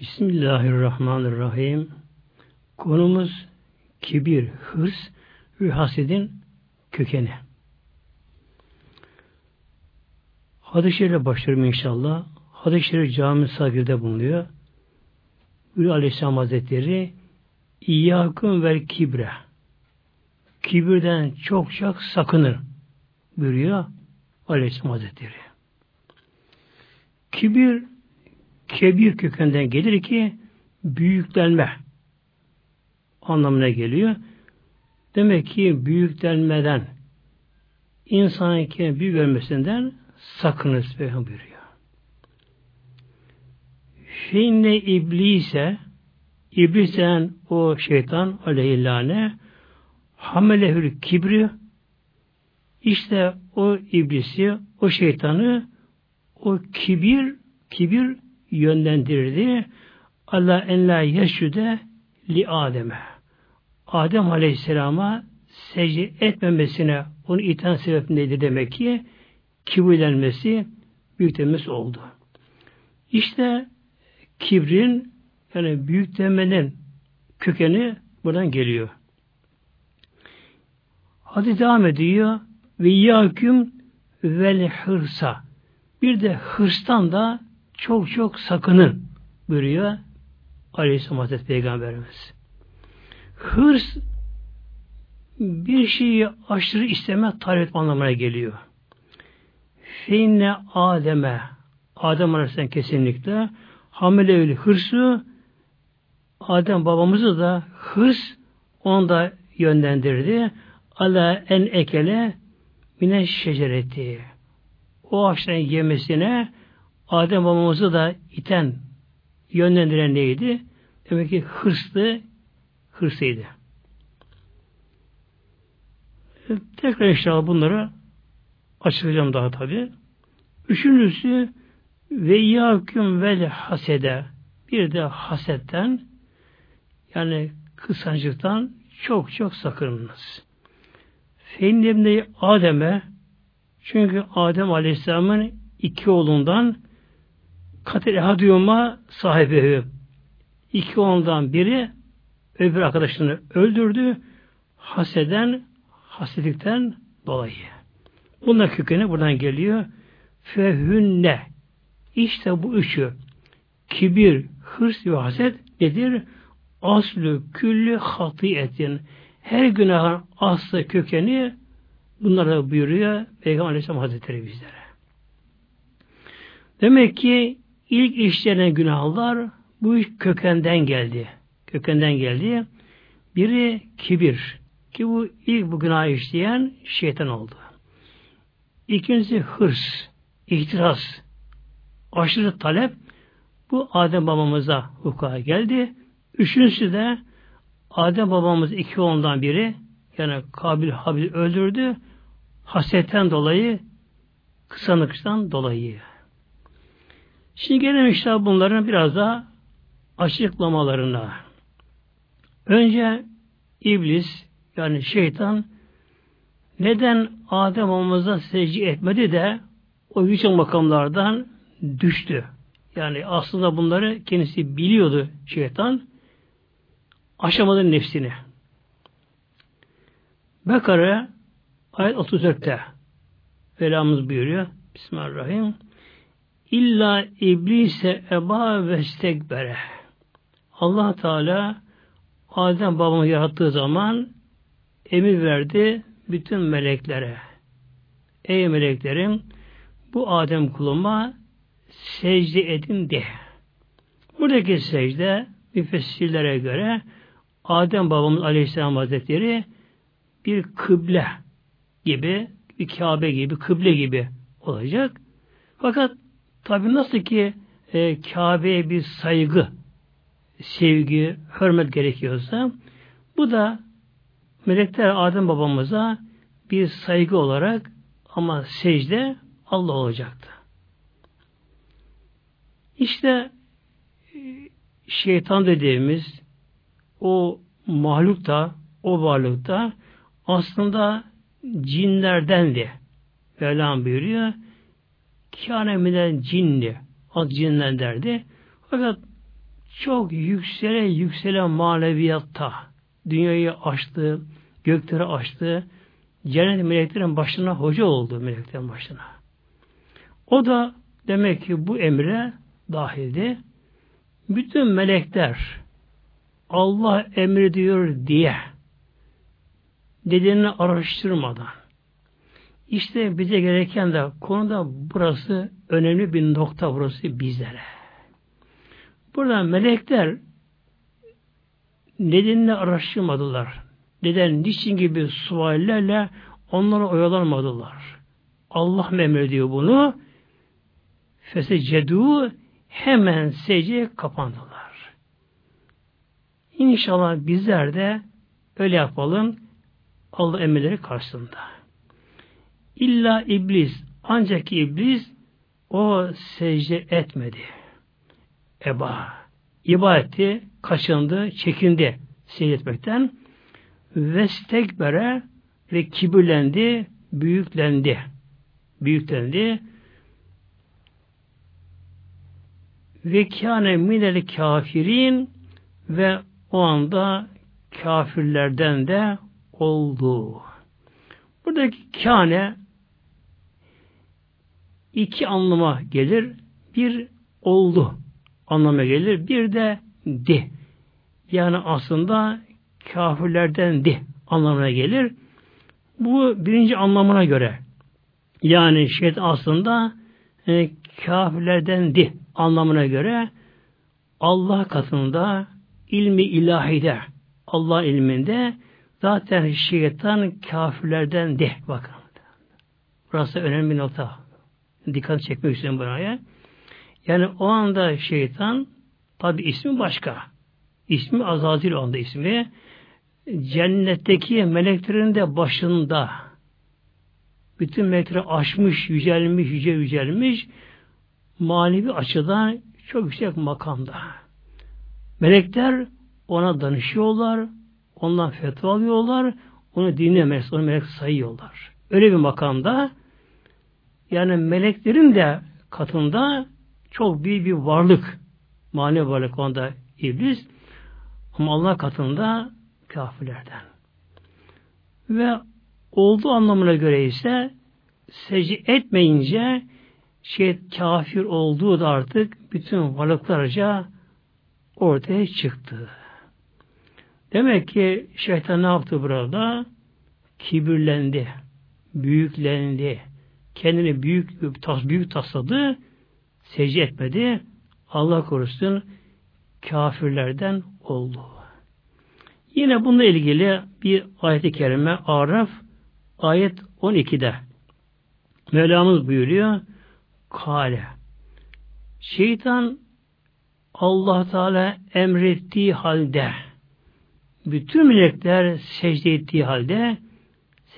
Bismillahirrahmanirrahim. Konumuz kibir, hırs ve hasedin kökeni. Hadis-i Şerif'e başlıyorum inşallah. Hadis-i Şerif cami sagirde bulunuyor. Ülü Aleyhisselam Hazretleri İyyâküm vel kibre kibirden çok çok sakınır buyuruyor Aleyhisselam Hazretleri. Kibir kebir kökenden gelir ki büyüklenme anlamına geliyor. Demek ki büyüklenmeden insanın kendini büyük görmesinden sakınız buyuruyor. Finne iblise iblisen o şeytan aleyhillâne hamelehül kibri işte o iblisi, o şeytanı o kibir kibir yönlendirdi. Allah en la yeşüde li Adem'e. Adem Aleyhisselam'a secde etmemesine onu iten sebep neydi demek ki? Kibirlenmesi, büyüklenmesi oldu. İşte kibrin yani büyüklenmenin kökeni buradan geliyor. Hadi devam ediyor. Ve yaküm vel hırsa. Bir de hırstan da çok çok sakının buyuruyor Aleyhisselam Hazreti Peygamberimiz. Hırs bir şeyi aşırı isteme talep anlamına geliyor. Feinne Adem'e Adem Aleyhisselam kesinlikle hamile hırsı Adem babamızı da hırs onu da yönlendirdi. Ala en ekele mine şecereti. O ağaçların yemesine Adem babamızı da iten, yönlendiren neydi? Demek ki hırslı, hırsıydı. Tekrar inşallah bunları açıklayacağım daha tabi. Üçüncüsü ve yaküm vel hasede bir de hasetten yani kısancıktan çok çok sakınınız. Feinnemne Adem'e çünkü Adem Aleyhisselam'ın iki oğlundan katil ehadiyuma sahibi iki oğlundan biri öbür arkadaşını öldürdü haseden hasedikten dolayı. Bunun kökeni buradan geliyor. Fehünne işte bu üçü kibir, hırs ve haset nedir? Aslı küllü hatiyetin her günahın aslı kökeni bunlara buyuruyor Peygamber Aleyhisselam Hazretleri bizlere. Demek ki ilk işlenen günahlar bu iş kökenden geldi. Kökenden geldi. Biri kibir. Ki bu ilk bu günah işleyen şeytan oldu. İkincisi hırs, ihtiras, aşırı talep bu Adem babamıza hukuka geldi. Üçüncüsü de Adem babamız iki ondan biri yani Kabil Habil öldürdü. Hasetten dolayı kısanıktan dolayı. Şimdi gelelim işte bunların biraz daha açıklamalarına. Önce iblis yani şeytan neden Adem babamıza secde etmedi de o yüksek makamlardan düştü. Yani aslında bunları kendisi biliyordu şeytan. Aşamadı nefsini. Bekara ayet 34'te Velamız buyuruyor. Bismillahirrahmanirrahim. İlla iblise eba ve stekbere. Allah Teala Adem babamı yarattığı zaman emir verdi bütün meleklere. Ey meleklerim bu Adem kuluma secde edin de. Buradaki secde müfessirlere göre Adem babamız Aleyhisselam Hazretleri bir kıble gibi, bir Kabe gibi, kıble gibi olacak. Fakat tabi nasıl ki e, Kabe'ye bir saygı, sevgi, hürmet gerekiyorsa bu da melekler Adem babamıza bir saygı olarak ama secde Allah olacaktı. İşte e, şeytan dediğimiz o mahluk da o varlık da aslında cinlerdendi. Mevlam buyuruyor. Kâne minen cinni. Az cinlen derdi. Fakat çok yüksele yüksele maneviyatta dünyayı açtı, gökleri açtı, cennet meleklerin başına hoca oldu meleklerin başına. O da demek ki bu emre dahildi. Bütün melekler Allah emrediyor diye nedenini araştırmadan işte bize gereken de konuda burası önemli bir nokta burası bizlere. Burada melekler nedenini araştırmadılar. Neden, niçin gibi suallerle onlara oyalanmadılar. Allah emrediyor bunu. Fesecedu hemen secdeye kapandılar. İnşallah bizler de öyle yapalım Allah emirleri karşısında. İlla iblis, ancak iblis o secde etmedi. Eba. İbadeti kaçındı, çekindi secde etmekten. Vestekbere ve kibirlendi, büyüklendi. Büyüklendi. Ve kâne minel kafirin ve o anda kafirlerden de oldu. Buradaki kâne iki anlama gelir. Bir oldu anlama gelir. Bir de di. Yani aslında kafirlerden di anlamına gelir. Bu birinci anlamına göre yani şeytan aslında e, kafirlerden di anlamına göre Allah katında ilmi ilahide Allah ilminde zaten şeytan kafirlerden de bakın. Burası önemli bir nokta. Dikkat çekmek istiyorum buraya. Yani o anda şeytan tabi ismi başka. İsmi Azazil o anda ismi. Cennetteki meleklerin de başında bütün melekleri aşmış, yücelmiş, yüce yücelmiş manevi açıdan çok yüksek makamda. Melekler ona danışıyorlar, ondan fetva alıyorlar, onu dinlemez, onu melek sayıyorlar. Öyle bir makamda yani meleklerin de katında çok büyük bir varlık, manevi varlık onda iblis ama Allah katında kafirlerden. Ve olduğu anlamına göre ise secde etmeyince şey kafir olduğu da artık bütün varlıklarca ortaya çıktı. Demek ki şeytan ne yaptı burada? Kibirlendi, büyüklendi, kendini büyük tas büyük tasladı, secde etmedi. Allah korusun kafirlerden oldu. Yine bununla ilgili bir ayet-i kerime Araf ayet 12'de Mevlamız buyuruyor Kale Şeytan Allah Teala emrettiği halde bütün melekler secde ettiği halde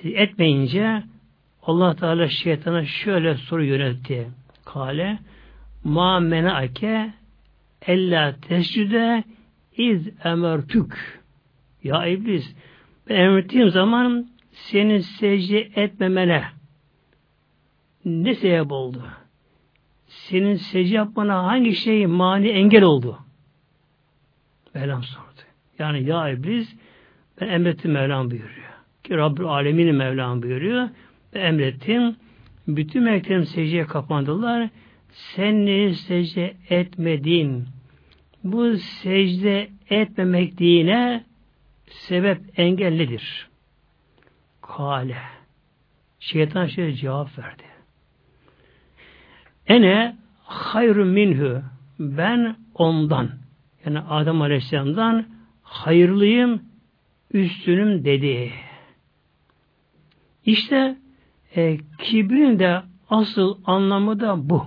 etmeyince Allah Teala şeytana şöyle soru yöneltti. Kale ma menaake ella tescüde iz emertük ya iblis ben emrettiğim zaman senin secde etmemene ne sebep oldu? Senin secde yapmana hangi şey mani engel oldu? Mevlam sordu. Yani ya iblis ben emrettim Mevlam buyuruyor. Ki Rabbül Alemin Mevlam buyuruyor. Emrettim. Bütün meleklerim secdeye kapandılar. Sen niye secde etmedin? Bu secde etmemek dine sebep engellidir. Kale. Şeytan şöyle cevap verdi. Ene hayru minhu. Ben ondan. Yani Adem Aleyhisselam'dan hayırlıyım, üstünüm dedi. İşte e, kibrin de asıl anlamı da bu.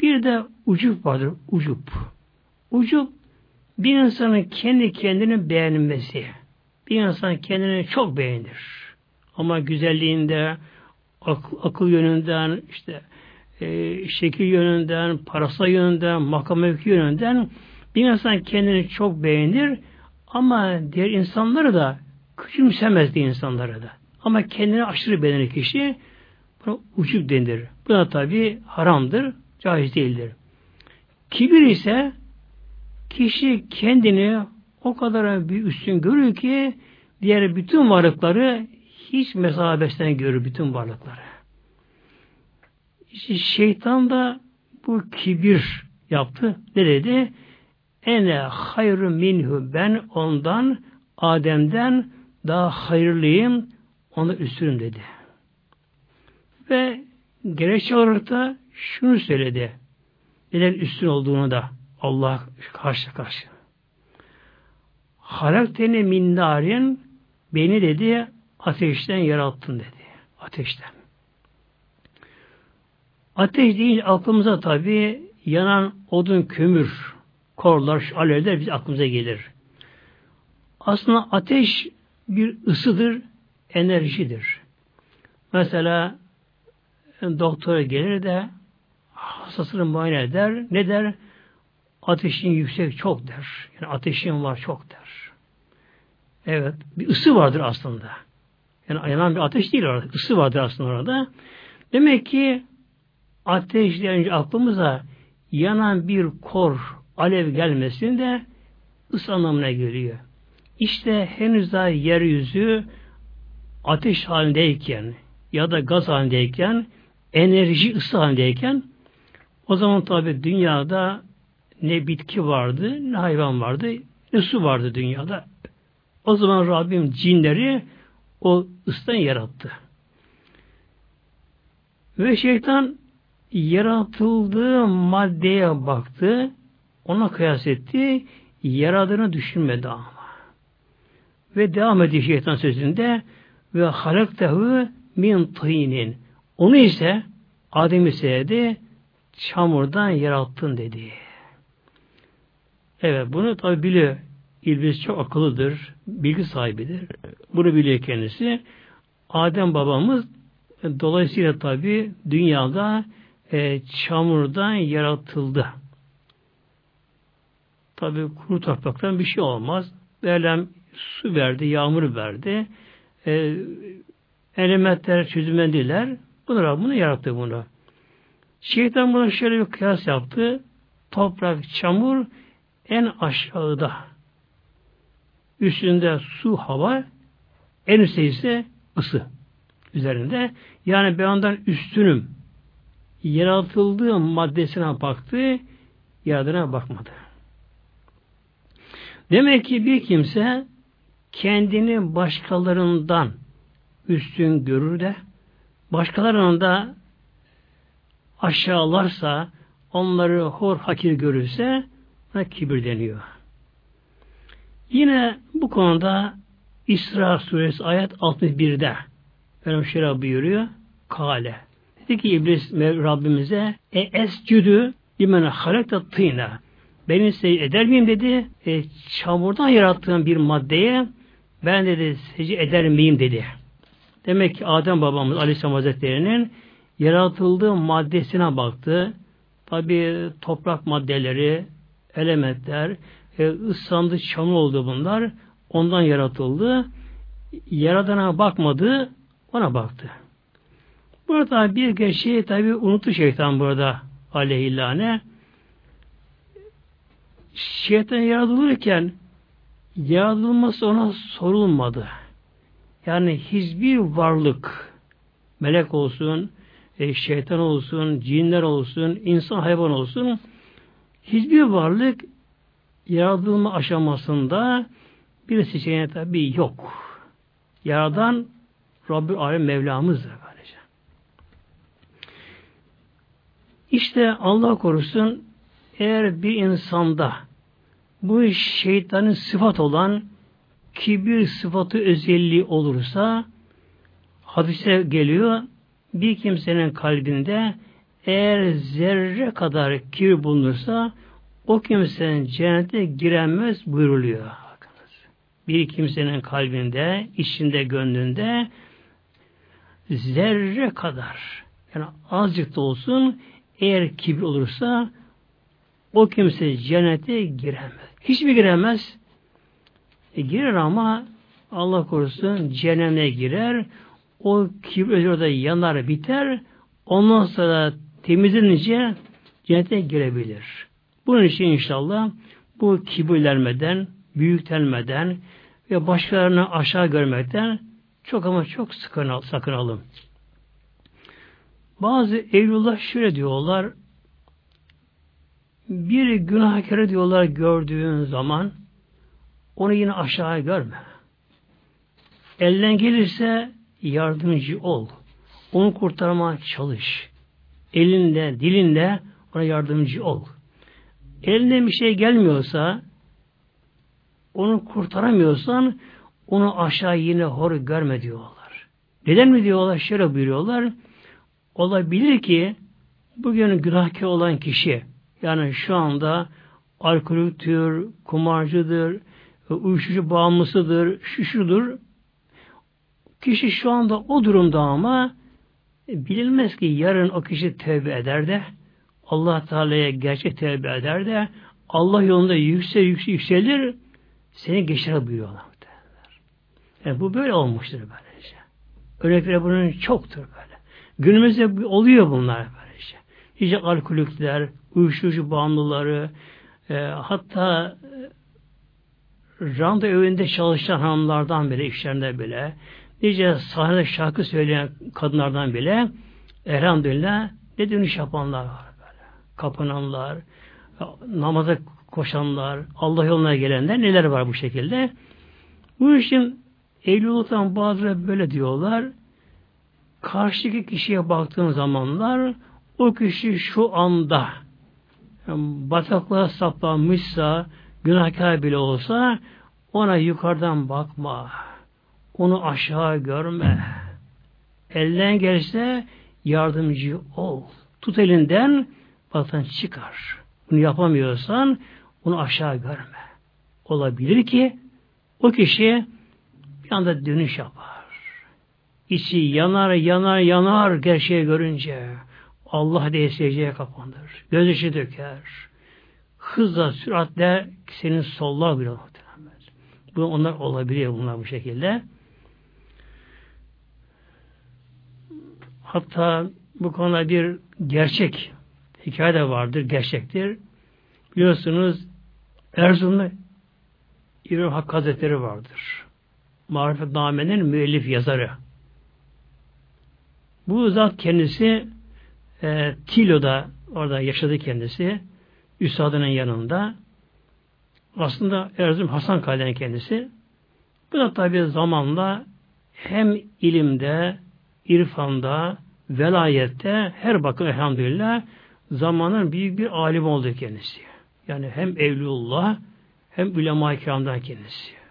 Bir de ucup vardır, ucup. Ucup bir insanın kendi kendini beğenmesi. Bir insan kendini çok beğenir. Ama güzelliğinde, akıl, akıl yönünden, işte e, şekil yönünden, parasal yönünden, makam mevki yönünden bir insan kendini çok beğenir ama diğer insanları da küçümsemez diye insanları da. Ama kendini aşırı beğenir kişi buna uçuk denir. Bu da tabi haramdır, caiz değildir. Kibir ise kişi kendini o kadar bir üstün görür ki diğer bütün varlıkları hiç mesabesten görür bütün varlıkları. İşte şeytan da bu kibir yaptı. Ne dedi? Ene hayru minhu ben ondan Adem'den daha hayırlıyım onu üstünüm dedi. Ve gerekçe olarak da şunu söyledi. Neden üstün olduğunu da Allah karşı karşı. Halakteni min narin beni dedi ateşten yarattın dedi. Ateşten. Ateş deyince aklımıza tabi yanan odun, kömür, korlar, alevler biz aklımıza gelir. Aslında ateş bir ısıdır, enerjidir. Mesela doktora gelir de hastasını muayene eder. Ne der? Ateşin yüksek çok der. Yani ateşin var çok der. Evet. Bir ısı vardır aslında. Yani yanan bir ateş değil orada. Isı vardır aslında orada. Demek ki ateş deyince aklımıza yanan bir kor, alev gelmesin de ısı anlamına geliyor. İşte henüz daha yeryüzü ateş halindeyken ya da gaz halindeyken enerji ısı halindeyken o zaman tabi dünyada ne bitki vardı, ne hayvan vardı, ne su vardı dünyada. O zaman Rabbim cinleri o ısıdan yarattı. Ve şeytan yaratıldığı maddeye baktı, ona kıyas etti, yaradığını düşünmedi ama. Ve devam ediyor şeytan sözünde ve halaktehu min tînin. Onu ise Adem'i sevdi, çamurdan yarattın dedi. Evet bunu tabi biliyor. İblis çok akıllıdır, bilgi sahibidir. Bunu biliyor kendisi. Adem babamız dolayısıyla tabi dünyada e, çamurdan yaratıldı. Tabi kuru topraktan bir şey olmaz. Velem su verdi, yağmur verdi. E, elementler çözümlendiler. Bunu bunu yarattı bunu. Şeytan buna şöyle bir kıyas yaptı. Toprak, çamur en aşağıda. Üstünde su, hava, en üstte ise ısı üzerinde. Yani ben ondan üstünüm. Yaratıldığı maddesine baktı, yaradığına bakmadı. Demek ki bir kimse kendini başkalarından üstün görür de başkalarının da aşağılarsa onları hor hakir görürse buna kibir deniyor. Yine bu konuda İsra suresi ayet 61'de Efendim şöyle buyuruyor. Kale. Dedi ki İblis Rabbimize e escüdü limene halekta tıyna. Beni secde eder miyim dedi. E, çamurdan yarattığım bir maddeye ben dedi secde eder miyim dedi. Demek ki Adem babamız Aleyhisselam Hazretleri'nin yaratıldığı maddesine baktı. Tabi toprak maddeleri, elementler, e, ıslandı, çamur oldu bunlar. Ondan yaratıldı. Yaradana bakmadı, ona baktı. Burada bir kişi tabi unuttu şeytan burada aleyhillâne. Şeytan yaratılırken yaratılması ona sorulmadı. Yani hiçbir varlık melek olsun, e, şeytan olsun, cinler olsun, insan hayvan olsun hiçbir varlık yaratılma aşamasında bir seçeneği tabi yok. Yaradan Rabbül Alem Mevlamızdır böylece. İşte Allah korusun eğer bir insanda bu şeytanın sıfat olan kibir sıfatı özelliği olursa hadise geliyor bir kimsenin kalbinde eğer zerre kadar kibir bulunursa o kimsenin cennete giremez buyuruluyor. Bir kimsenin kalbinde, içinde, gönlünde zerre kadar yani azıcık da olsun eğer kibir olursa o kimse cennete giremez. Hiçbir giremez. E, girer ama Allah korusun cehenneme girer. O kibir orada yanar biter. Ondan sonra temizlenince cennete girebilir. Bunun için inşallah bu kibirlenmeden, büyüklenmeden ve başkalarını aşağı görmekten çok ama çok sakın, sakınalım. Bazı evlullah şöyle diyorlar, bir günahkarı diyorlar gördüğün zaman onu yine aşağı görme. Elden gelirse yardımcı ol. Onu kurtarmaya çalış. Elinde, dilinde ona yardımcı ol. Eline bir şey gelmiyorsa onu kurtaramıyorsan onu aşağı yine hor görme diyorlar. Neden mi diyorlar? Şöyle buyuruyorlar. Olabilir ki bugün günahkar olan kişi yani şu anda alkolüktür, kumarcıdır, uyuşturucu bağımlısıdır, şuşudur. Kişi şu anda o durumda ama bilinmez ki yarın o kişi tevbe eder de Allah Teala'ya gerçek tevbe eder de Allah yolunda yüksel, yüksel yükselir seni geçer buyuruyorlar. Yani bu böyle olmuştur böylece. Örnekleri bunun çoktur böyle. Günümüzde oluyor bunlar böylece. Nice alkolükler, uyuşturucu bağımlıları, e, hatta e, randa evinde çalışan hanımlardan bile, işlerinde bile, nice sahnede şarkı söyleyen kadınlardan bile elhamdülillah ne dönüş yapanlar var böyle. Kapınanlar, namaza koşanlar, Allah yoluna gelenler neler var bu şekilde. Bu için Evluluktan bazıları böyle diyorlar. Karşıdaki kişiye baktığın zamanlar o kişi şu anda yani bataklığa saplanmışsa günahkar bile olsa ona yukarıdan bakma. Onu aşağı görme. Elden gelse yardımcı ol. Tut elinden battan çıkar. Bunu yapamıyorsan onu aşağı görme. Olabilir ki o kişi bir anda dönüş yapar. İçi yanar, yanar, yanar gerçeği görünce. Allah diye secdeye kapanır. Göz içi döker. Hızla, süratle senin sollar bile muhtemelen. Bu onlar olabiliyor bunlar bu şekilde. Hatta bu konuda bir gerçek hikaye de vardır, gerçektir. Biliyorsunuz Erzurum'da İbrahim Hakkı Hazretleri vardır. Marifetname'nin müellif yazarı. Bu zat kendisi e, Tilo'da orada yaşadı kendisi. Üstadının yanında. Aslında Erzurum Hasan Kale'nin kendisi. Bu da tabi zamanla hem ilimde, irfanda, velayette her bakın elhamdülillah zamanın büyük bir alim oldu kendisi. Yani hem Evliullah hem ulema-i kiramdan kendisi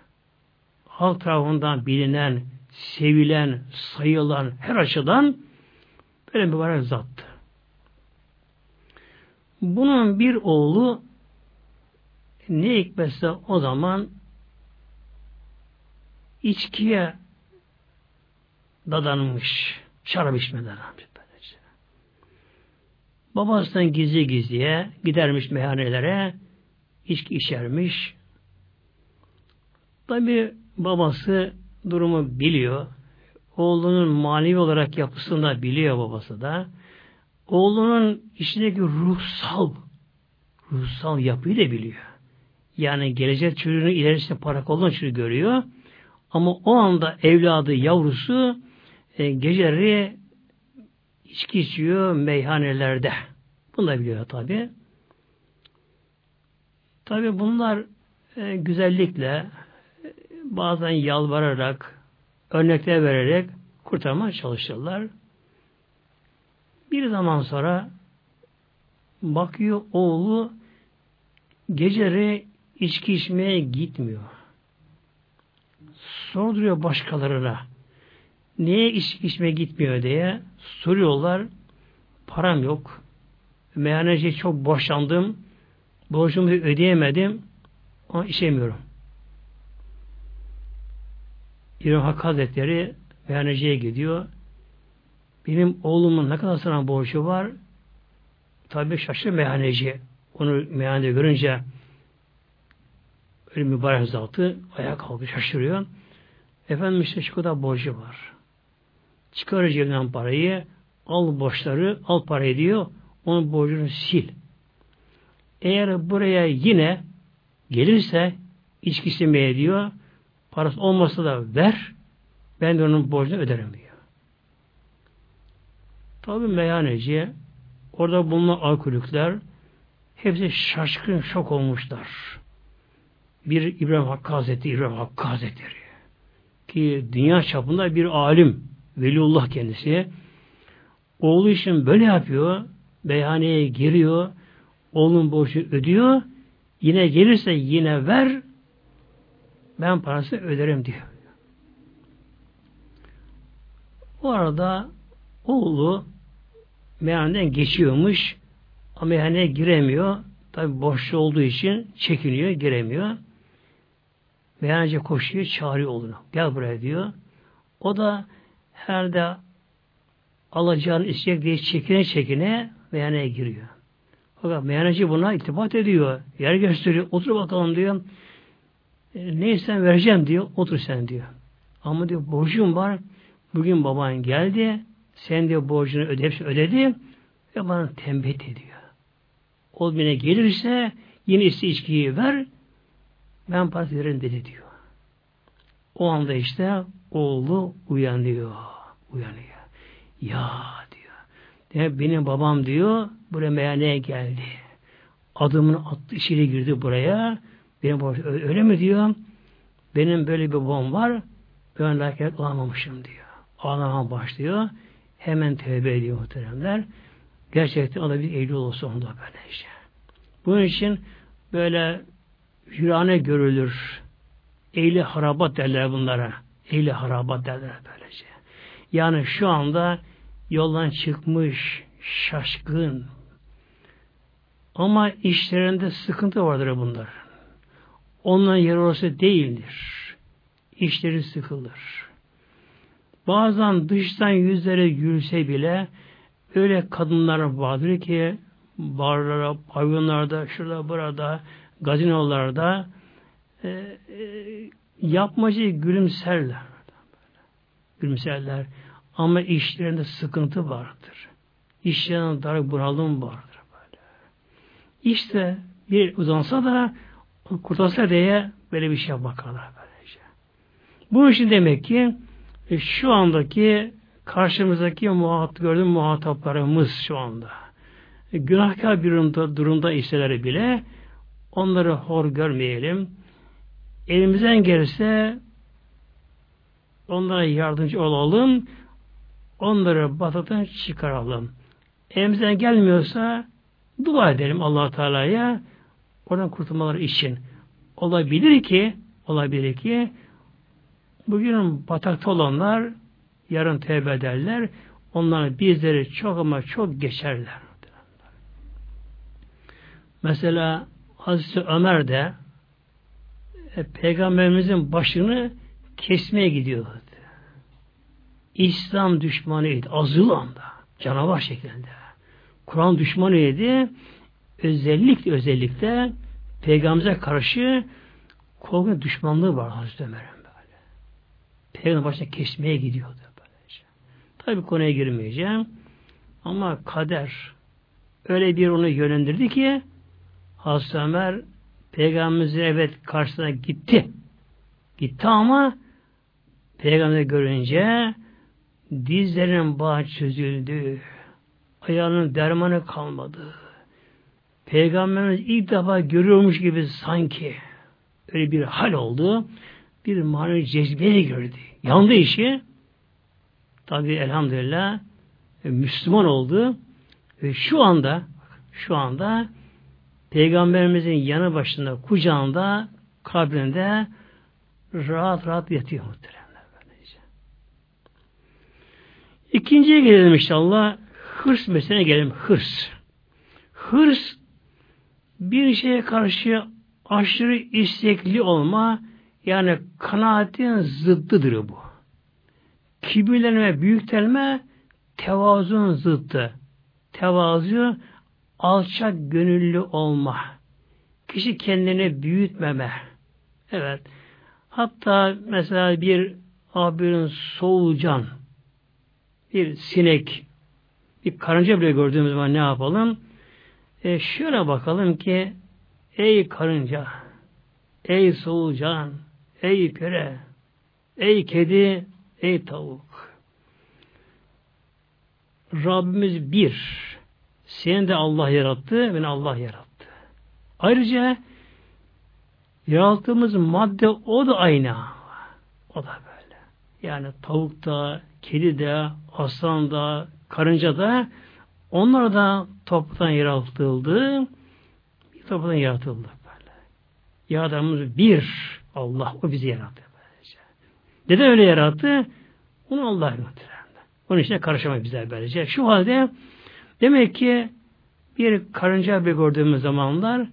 halk tarafından bilinen, sevilen, sayılan her açıdan böyle mübarek zattı. Bunun bir oğlu ne hikmetse o zaman içkiye dadanmış. Şarap içmeden. Babasından gizli gizliye gidermiş meyhanelere içki içermiş. Tabi babası durumu biliyor. Oğlunun manevi olarak yapısını da biliyor babası da. Oğlunun içindeki ruhsal ruhsal yapıyı da biliyor. Yani gelecek çocuğunu ilerisinde para olan çocuğu görüyor. Ama o anda evladı, yavrusu e, geceleri içki içiyor meyhanelerde. Bunu da biliyor tabi. Tabi bunlar e, güzellikle, bazen yalvararak, örnekler vererek kurtarmaya çalışırlar. Bir zaman sonra bakıyor oğlu geceleri içki içmeye gitmiyor. Sorduruyor başkalarına. Niye içki içmeye gitmiyor diye soruyorlar. Param yok. Meyhaneciye çok boşandım. Borcumu ödeyemedim. Ama içemiyorum. İbrahim Hakkı Hazretleri meyhaneciye gidiyor. Benim oğlumun ne kadar sana borcu var? Tabi şaşırıyor meyhaneci. Onu meyhanede görünce öyle mübarek zatı ayağa kalkıyor, şaşırıyor. Efendim işte şu kadar borcu var. Çıkar cebinden parayı, al borçları, al parayı diyor, onun borcunu sil. Eğer buraya yine gelirse içki istemeye diyor parası olmasa da ver ben de onun borcunu öderim diyor. Tabi meyhaneci orada bulunan alkolikler hepsi şaşkın şok olmuşlar. Bir İbrahim Hakkı Hazretleri, İbrahim Hakkı Hazretleri ki dünya çapında bir alim, veliullah kendisi oğlu için böyle yapıyor, meyhaneye giriyor, oğlun borcu ödüyor, yine gelirse yine ver, ben parası öderim diyor. O arada oğlu meyhaneden geçiyormuş ama meyhaneye giremiyor. Tabi boşlu olduğu için çekiniyor, giremiyor. Meyhaneci koşuyor, çağırıyor oğlunu. Gel buraya diyor. O da herhalde alacağını isteyecek diye çekine çekine meyhaneye giriyor. Fakat meyhaneci buna itibat ediyor. Yer gösteriyor. Otur bakalım diyor. E, ne isten vereceğim diyor. Otur sen diyor. Ama diyor borcum var. Bugün baban geldi. Sen diyor borcunu öde, hepsini ödedi. Ve bana tembih ediyor. O bine gelirse yine iste içkiyi ver. Ben parası veririm dedi diyor. O anda işte oğlu uyanıyor. Uyanıyor. Ya diyor. Demek benim babam diyor buraya meyhaneye geldi. Adımını attı içeri girdi buraya. Benim babam öyle mi diyor. Benim böyle bir babam var. Ben laket olamamışım diyor. Ağlamaya başlıyor. Hemen tövbe ediyor muhteremler. Gerçekten da bir Eylül olsa onda böyle işte. Bunun için böyle hürane görülür. Ehli harabat derler bunlara. Ehli harabat derler böylece. Yani şu anda yoldan çıkmış, şaşkın. Ama işlerinde sıkıntı vardır bunlar. Onların yeri orası değildir. İşleri sıkılır. Bazen dıştan yüzleri gülse bile öyle kadınlar vardır ki barlara, pavyonlarda, şurada burada, gazinolarda e, e, yapmacı gülümserler. Gülümserler. Ama işlerinde sıkıntı vardır. İşlerinde dar bunalım vardır. Böyle. İşte bir uzansa da kurtulsa diye böyle bir şey bakarlar. Böylece. Bu için demek ki e, şu andaki karşımızdaki muhat, gördüğüm muhataplarımız şu anda e, günahkar bir durumda, durumda iseler bile onları hor görmeyelim. Elimizden gelirse onlara yardımcı olalım. Onları batıdan çıkaralım. Elimizden gelmiyorsa dua edelim allah Teala'ya oradan kurtulmaları için. Olabilir ki olabilir ki bugün batakta olanlar yarın tevbe ederler. Onlar bizleri çok ama çok geçerler. Mesela Hazreti Ömer de e, Peygamberimizin başını kesmeye gidiyordu. İslam düşmanıydı. Azıl anda. Canavar şeklinde. Kur'an düşmanıydı. Özellikle özellikle Peygamberimize karşı korkunç düşmanlığı var Hazreti böyle. Peygamber başına kesmeye gidiyordu. Böylece. Tabi konuya girmeyeceğim. Ama kader öyle bir onu yönlendirdi ki Hazreti Ömer Peygamberimizin evet karşısına gitti. Gitti ama Peygamber'i görünce dizlerinin bağı çözüldü. Ayağının dermanı kalmadı. Peygamberimiz ilk defa görüyormuş gibi sanki öyle bir hal oldu. Bir manevi cezbeye gördü. Yandı işi. Tabi elhamdülillah e, Müslüman oldu. Ve şu anda şu anda Peygamberimizin yanı başında, kucağında, kabrinde rahat rahat yatıyor muhteremler. Böylece. İkinciye gelelim inşallah. Hırs meselene gelelim. Hırs. Hırs bir şeye karşı aşırı istekli olma yani kanaatin zıddıdır bu. Kibirlenme, büyüklenme tevazun zıddı. Tevazu alçak gönüllü olma. Kişi kendini büyütmeme. Evet. Hatta mesela bir abinin soğucan, bir sinek, bir karınca bile gördüğümüz zaman ne yapalım? E şöyle bakalım ki ey karınca ey solucan, ey pire, ey kedi, ey tavuk. Rabbimiz bir. Seni de Allah yarattı, beni Allah yarattı. Ayrıca yarattığımız madde o da aynı. O da böyle. Yani tavuk da, kedi de, aslan da, karınca da onlar da topraktan yaratıldı. Bir topraktan yaratıldı böyle. Yaradığımız bir Allah. O bizi yarattı. Böylece. Neden öyle yarattı? Onu Allah yarattı. Onun içine karışamayız bizler böylece. Şu halde demek ki bir karınca bir gördüğümüz zamanlar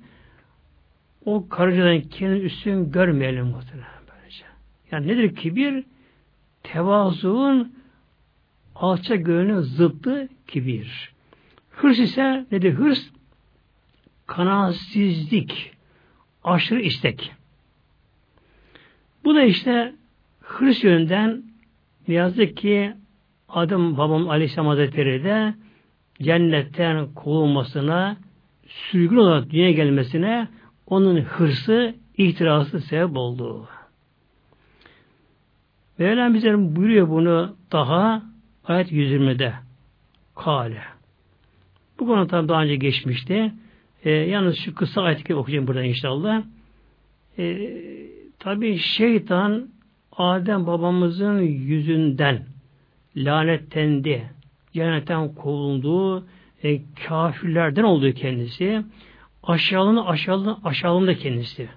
o karıncadan kendi üstün görmeyelim muhtemelen böylece. Yani nedir kibir? Tevazuun alçak gönlünün zıttı kibir. Hırs ise nedir hırs? Kanaatsizlik, aşırı istek. Bu da işte hırs yönden ne yazık ki Adım babam Aleyhisselam Hazretleri de cennetten kovulmasına, sürgün olarak dünyaya gelmesine onun hırsı, ihtirası sebep oldu. Mevlam bize buyuruyor bunu daha ayet 120'de. Kale. Bu konu tabi daha önce geçmişti. E, yalnız şu kısa ayeti okuyacağım burada inşallah. E, tabi şeytan Adem babamızın yüzünden lanettendi. Cennetten kovulduğu e, kafirlerden olduğu kendisi. Aşağılığını aşağılığını aşağılığında kendisi.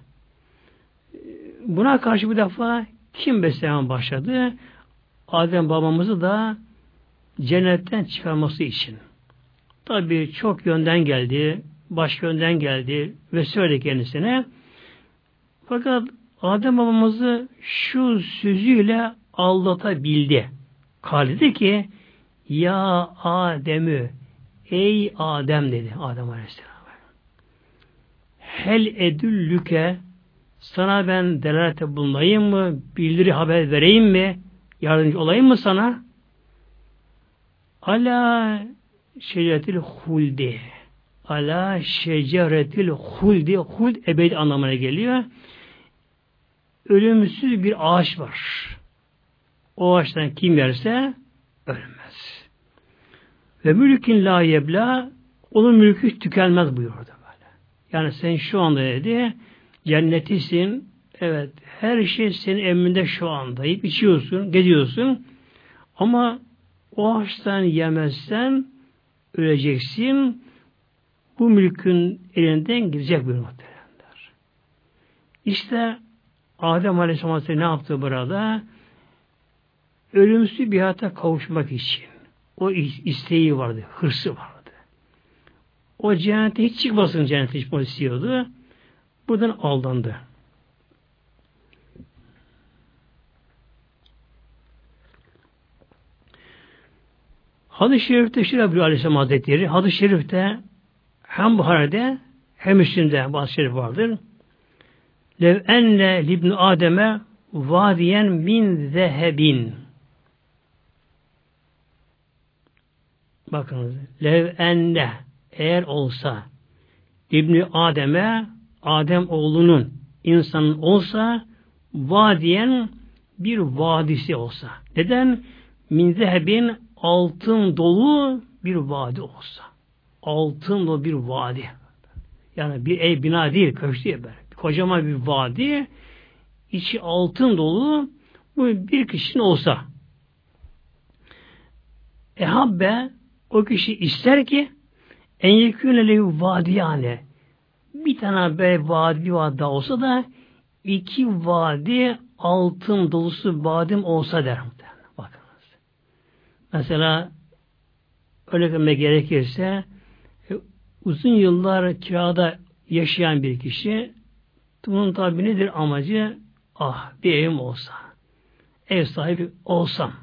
Buna karşı bir defa kim beslemeye başladı? Adem babamızı da cennetten çıkarması için. Tabi çok yönden geldi, başka yönden geldi ve söyledi kendisine. Fakat Adem babamızı şu sözüyle aldatabildi. Kal ki ya Adem'ü ey Adem dedi Adem Aleyhisselam. Hel edüllüke sana ben delalete bulunayım mı? Bildiri haber vereyim mi? Yardımcı olayım mı sana? Ala şeceretil huldi. Ala şeceretil huldi. Huld ebedi anlamına geliyor. Ölümsüz bir ağaç var. O ağaçtan kim yerse ölmez. Ve mülkün la yebla onun mülkü tükenmez buyurdu böyle. Yani sen şu anda dedi cennetisin evet her şey senin emrinde şu anda yiyip içiyorsun, geziyorsun ama o ağaçtan yemezsen öleceksin bu mülkün elinden gidecek muhteremler. İşte Adem Aleyhisselam ne yaptı burada? ölümsüz bir hayata kavuşmak için o isteği vardı, hırsı vardı. O cennete hiç çıkmasın cennete çıkmak istiyordu. Buradan aldandı. Hadis-i Şerif'te şöyle bir Aleyhisselam Hazretleri, Hadis-i Şerif'te hem Buhari'de hem Müslim'de bazı şerif vardır. Lev enne libn Adem'e vadiyen min zehebin Bakınız. Lev enne eğer olsa İbni Adem'e Adem oğlunun insanın olsa vadiyen bir vadisi olsa. Neden? Min zehebin altın dolu bir vadi olsa. Altın dolu bir vadi. Yani bir ev bina değil, köşk değil böyle. Kocaman bir vadi, içi altın dolu bu bir kişinin olsa. Ehabbe o kişi ister ki en yekûne vadi yani bir tane böyle vadi vadi olsa da iki vadi altın dolusu vadim olsa der. Bakınız. Mesela öyle demek gerekirse e, uzun yıllar kirada yaşayan bir kişi bunun tabi nedir amacı? Ah bir evim olsa. Ev sahibi olsam.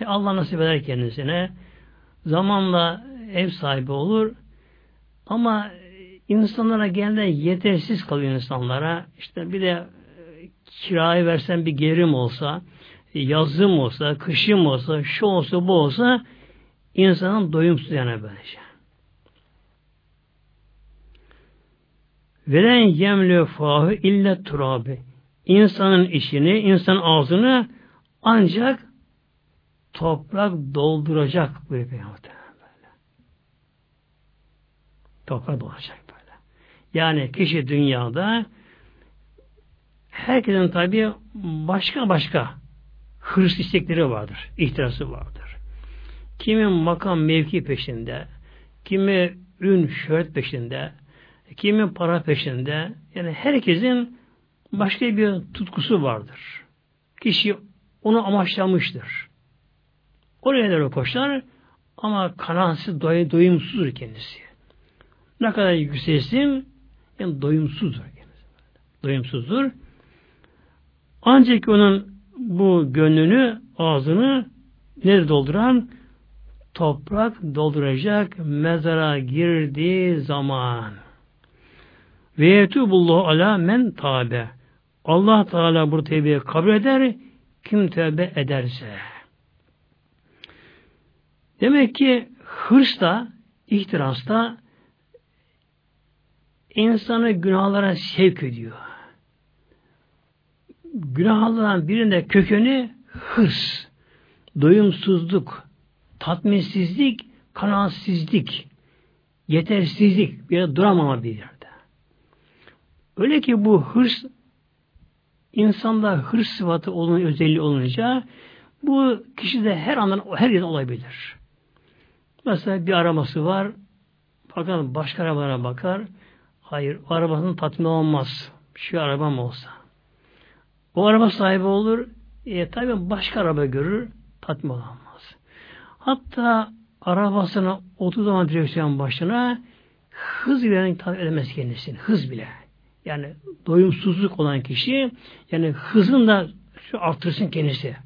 E Allah nasip eder kendisine zamanla ev sahibi olur ama insanlara genelde yetersiz kalıyor insanlara. İşte bir de e, kirayı versen bir gerim olsa, yazım olsa, kışım olsa, şu olsa, bu olsa insanın doyumsuz yani böylece. Velen yemlü fahu ille turabi. İnsanın işini, insan ağzını ancak toprak dolduracak böyle. Böyle. Toprak dolduracak böyle. Yani kişi dünyada herkesin tabi başka başka hırs istekleri vardır. ihtirası vardır. Kimin makam mevki peşinde, kimi ün şöhret peşinde, kimi para peşinde. Yani herkesin başka bir tutkusu vardır. Kişi onu amaçlamıştır. Oraya doğru koşar ama kanatsız, doy doyumsuzdur kendisi. Ne kadar yükselsin yani doyumsuzdur kendisi. Doyumsuzdur. Ancak onun bu gönlünü, ağzını ne dolduran? Toprak dolduracak mezara girdiği zaman. Ve yetubullahu ala men tabe. Allah Teala bu tevbeyi kabul eder, kim tövbe ederse. Demek ki hırs da, ihtiras da insanı günahlara sevk ediyor. Günahlardan birinde kökeni hırs, doyumsuzluk, tatminsizlik, kanaatsizlik, yetersizlik, bir duramama bir. Öyle ki bu hırs insanda hırs sıfatı olun, özelliği olunca bu kişi de her andan her yerden olabilir. Mesela bir araması var. Fakat başka arabalara bakar. Hayır, o arabasının tatmin olmaz. Şu arabam olsa. O araba sahibi olur. E, tabi başka araba görür. Tatmin olamaz. Hatta arabasına 30 zaman direksiyon başına hız bile edemez kendisini. Hız bile. Yani doyumsuzluk olan kişi yani hızını da şu artırsın kendisi.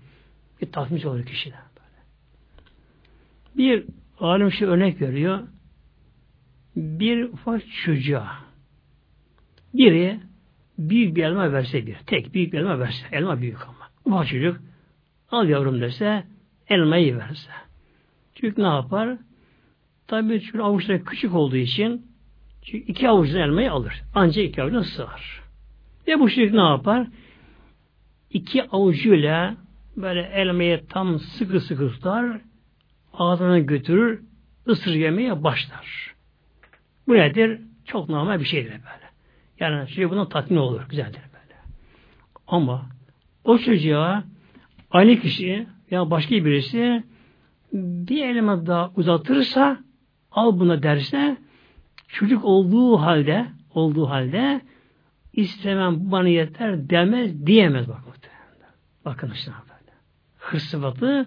Bir tatmin olur kişide. Bir alim şu örnek veriyor. Bir ufak çocuğa biri büyük bir elma verse bir, tek büyük bir elma verse, elma büyük ama. Ufak çocuk al yavrum derse elmayı verse. Çünkü ne yapar? Tabii şu avuçları küçük olduğu için çünkü iki avuçtan elmayı alır. Ancak iki avuçtan sığar. Ve bu çocuk ne yapar? İki avucuyla böyle elmayı tam sıkı sıkı tutar, ağzına götürür, ısır yemeye başlar. Bu nedir? Çok normal bir şeydir böyle. Yani çocuk bundan tatmin olur, güzeldir böyle. Ama o çocuğa aynı kişi ya başka birisi bir elma daha uzatırsa al buna derse çocuk olduğu halde olduğu halde istemem bana yeter demez diyemez bak muhtemelen. Bakın işte böyle. Hırs sıfatı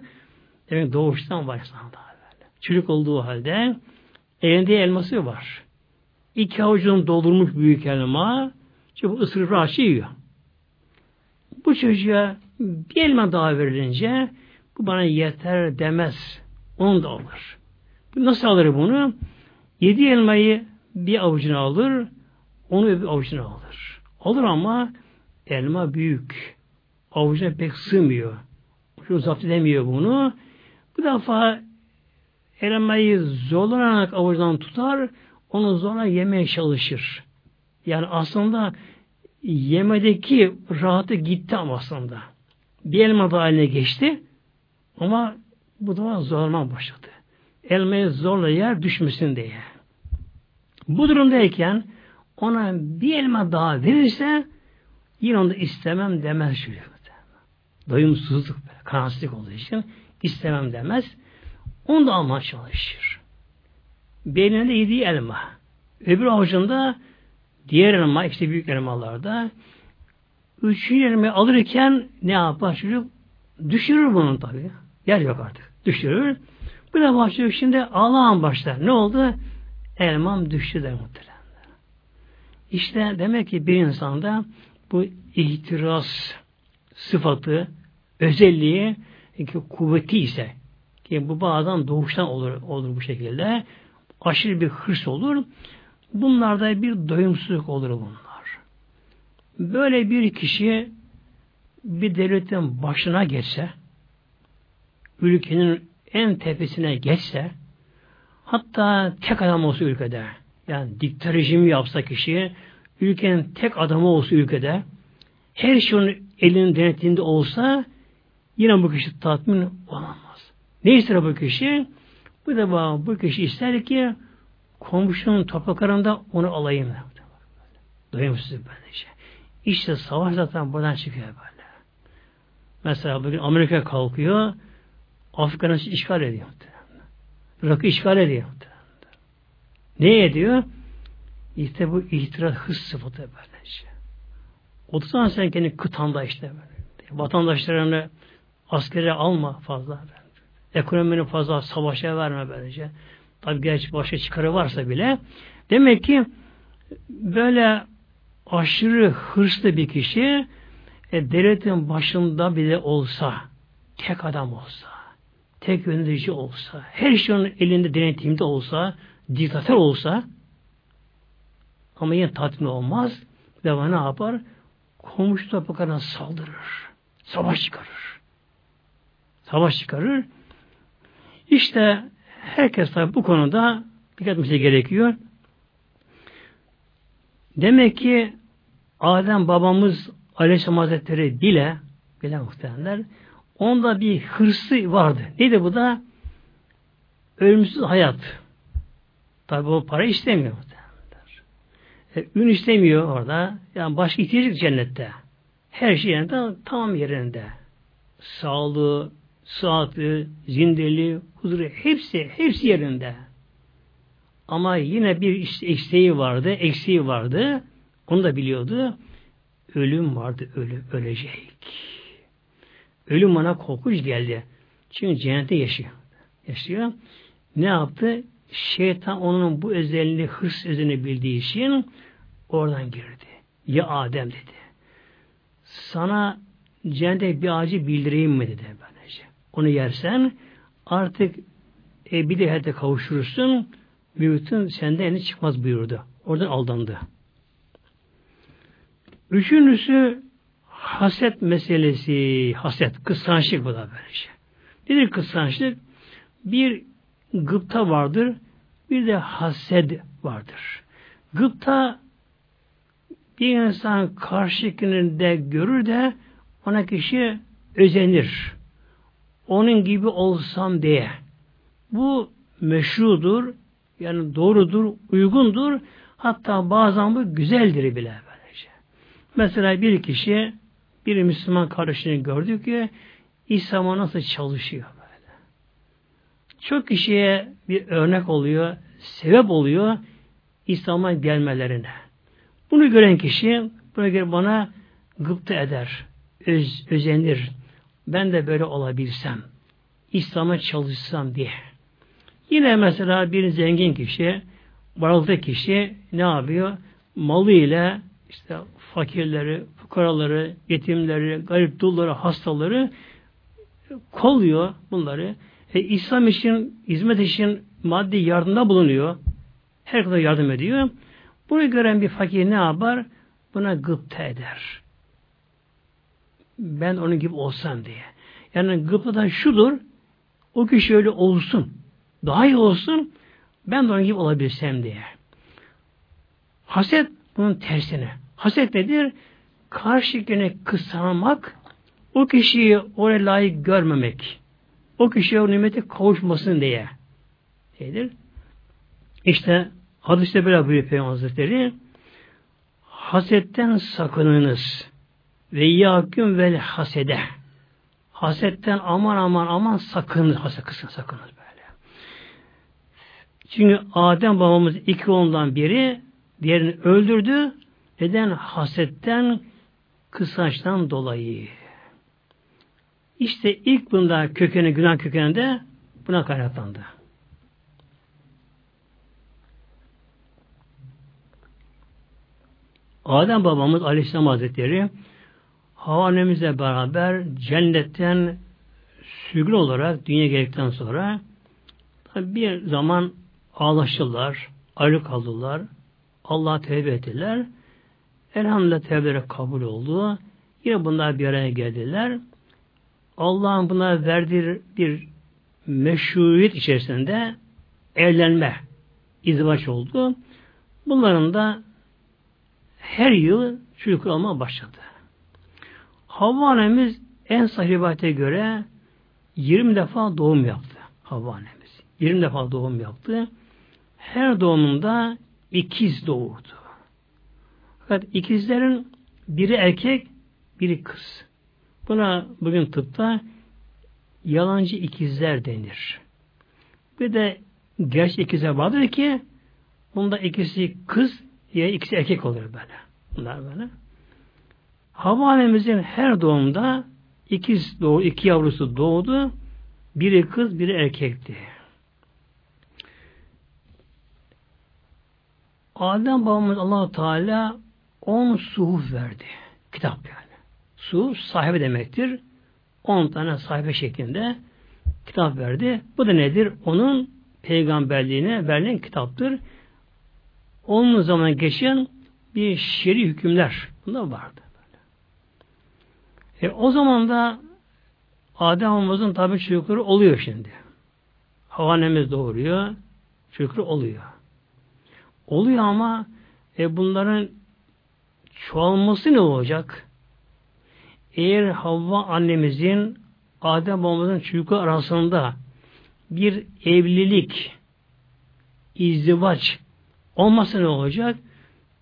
demek doğuştan başlar böyle. Çocuk olduğu halde elinde elması var. İki avucunu doldurmuş büyük elma çünkü ısırıp rahatsız yiyor. Bu çocuğa bir elma daha verilince bu bana yeter demez. Onu da alır. Nasıl alır bunu? Yedi elmayı bir avucuna alır, onu bir avucuna alır. Alır ama elma büyük. Avucuna pek sığmıyor. Şu zapt edemiyor bunu. Bu defa elmayı zorlanarak avucundan tutar, onu zorla yemeye çalışır. Yani aslında yemedeki rahatı gitti ama aslında. Bir elma da haline geçti ama bu da zorlama başladı. Elmayı zorla yer düşmesin diye. Bu durumdayken ona bir elma daha verirse yine onu istemem demez çocuk. Doyumsuzluk, kanatsızlık olduğu için istemem demez. Onu da almaya çalışır. Bir elinde yediği elma. Öbür avucunda diğer elma, işte büyük elmalarda üçüncü elmayı alırken ne yapar çocuk? Düşürür bunu tabi. Yer yok artık. Düşürür. Bu da başlıyor şimdi ağlamam başlar. Ne oldu? Elmam düştü der muhtemelen. İşte demek ki bir insanda bu ihtiras sıfatı, özelliği ki kuvveti ise ki bu bazen doğuştan olur, olur bu şekilde aşırı bir hırs olur. Bunlarda bir doyumsuzluk olur bunlar. Böyle bir kişi bir devletin başına geçse, ülkenin en tepesine geçse, Hatta tek adam olsa ülkede. Yani dikta rejimi yapsa kişi, ülkenin tek adamı olsa ülkede, her şey onun elinin denetinde olsa yine bu kişi tatmin olamaz. Ne ister bu kişi? Bu defa bu kişi ister ki komşunun topraklarında onu alayım. Doyumsuz böylece. İşte savaş zaten buradan çıkıyor böyle. Mesela bugün Amerika kalkıyor, Afrika'nın işgal ediyor. Irak'ı işgal ediyor. Ne ediyor? İşte bu itiraz hız sıfatı böylece. Otursan sen kendi kıtanda işte böyle. Vatandaşlarını askere alma fazla. Ekonomini fazla savaşa verme böylece. Tabi gerçi başka çıkarı varsa bile. Demek ki böyle aşırı hırslı bir kişi e, devletin başında bile olsa, tek adam olsa, tek yönetici olsa, her şey onun elinde denetimde olsa, diktatör olsa ama yine tatmin olmaz. Deva ne yapar? Komşu topraklarına saldırır. Savaş çıkarır. Savaş çıkarır. İşte herkes tabi bu konuda dikkat etmesi gerekiyor. Demek ki Adem babamız Aleyhisselam Hazretleri bile bile muhtemelenler onda bir hırsı vardı. Neydi bu da? Ölümsüz hayat. Tabi o para istemiyor. E, ün istemiyor orada. Yani başka ihtiyacı cennette. Her şey yerinde tam yerinde. Sağlığı, sıhhatı, zindeli, huzuru hepsi, hepsi yerinde. Ama yine bir eksiği vardı, eksiği vardı. Onu da biliyordu. Ölüm vardı, ölüm, ölecek. Ölüm ona korkunç geldi. Çünkü cennette yaşıyor. Yaşıyor. Ne yaptı? Şeytan onun bu özelliğini, hırs özelliğini bildiği için oradan girdi. Ya Adem dedi. Sana cennette bir ağacı bildireyim mi dedi böylece. Onu yersen artık e, bir de kavuşursun mümkün sende elini çıkmaz buyurdu. Oradan aldandı. Üçüncüsü haset meselesi. Haset, kıskançlık bu da böyle şey. Nedir kıskançlık? Bir gıpta vardır, bir de hased vardır. Gıpta bir insan karşıkini görür de ona kişi özenir. Onun gibi olsam diye. Bu meşrudur, yani doğrudur, uygundur. Hatta bazen bu güzeldir bile böylece. Mesela bir kişi bir Müslüman kardeşini gördü ki İslam'a nasıl çalışıyor böyle. Çok kişiye bir örnek oluyor, sebep oluyor İslam'a gelmelerine. Bunu gören kişi buna göre bana gıpta eder, öz, özenir. Ben de böyle olabilsem, İslam'a çalışsam diye. Yine mesela bir zengin kişi, varlıklı kişi ne yapıyor? Malı ile işte fakirleri, fukaraları, yetimleri, garip dulları, hastaları kolluyor bunları. E, İslam için, hizmet için maddi yardımda bulunuyor. Her kadar yardım ediyor. Bunu gören bir fakir ne yapar? Buna gıpta eder. Ben onun gibi olsam diye. Yani gıpta da şudur, o kişi öyle olsun daha iyi olsun ben de onun gibi olabilsem diye. Haset bunun tersine. Haset nedir? Karşıkine kıskanmak, o kişiyi oraya layık görmemek, o kişiye o nimete kavuşmasın diye. Şeydir. İşte hadiste böyle buyuruyor Peygamber Hazretleri hasetten sakınınız ve yakın vel hasede hasetten aman aman aman sakınız haset sakınız çünkü Adem babamız iki ondan biri diğerini öldürdü. Neden? Hasetten, kısaçtan dolayı. İşte ilk bunda kökeni, günah kökeninde buna kaynaklandı. Adem babamız Aleyhisselam Hazretleri Hava annemizle beraber cennetten sürgün olarak dünya geldikten sonra bir zaman ağlaştılar, ayrı kaldılar, Allah'a tevbe ettiler. Elhamdülillah tevbeleri kabul oldu. Yine bunlar bir araya geldiler. Allah'ın buna verdiği bir meşruiyet içerisinde evlenme, izdivaç oldu. Bunların da her yıl çocuk almaya başladı. Havva annemiz en sahih göre 20 defa doğum yaptı. Havva annemiz. 20 defa doğum yaptı. Her doğumunda ikiz doğurdu. Fakat ikizlerin biri erkek, biri kız. Buna bugün tıpta yalancı ikizler denir. Bir de gerçek ikizler vardır ki bunda ikisi kız ya ikisi erkek oluyor böyle. Bunlar böyle. Hava annemizin her doğumda ikiz doğu, iki yavrusu doğdu. Biri kız, biri erkekti. Adem babamız allah Teala on suhuf verdi. Kitap yani. Suhuf sahibi demektir. On tane sahibi şeklinde kitap verdi. Bu da nedir? Onun peygamberliğine verilen kitaptır. Onun zaman geçen bir şer'i hükümler bunda vardı. E, o zaman da Adem Babamızın tabi çocukları oluyor şimdi. Havanemiz doğuruyor. Çocukları oluyor. Oluyor ama e, bunların çoğalması ne olacak? Eğer Havva annemizin Adem babamızın çocukları arasında bir evlilik, izdivaç olmasa ne olacak?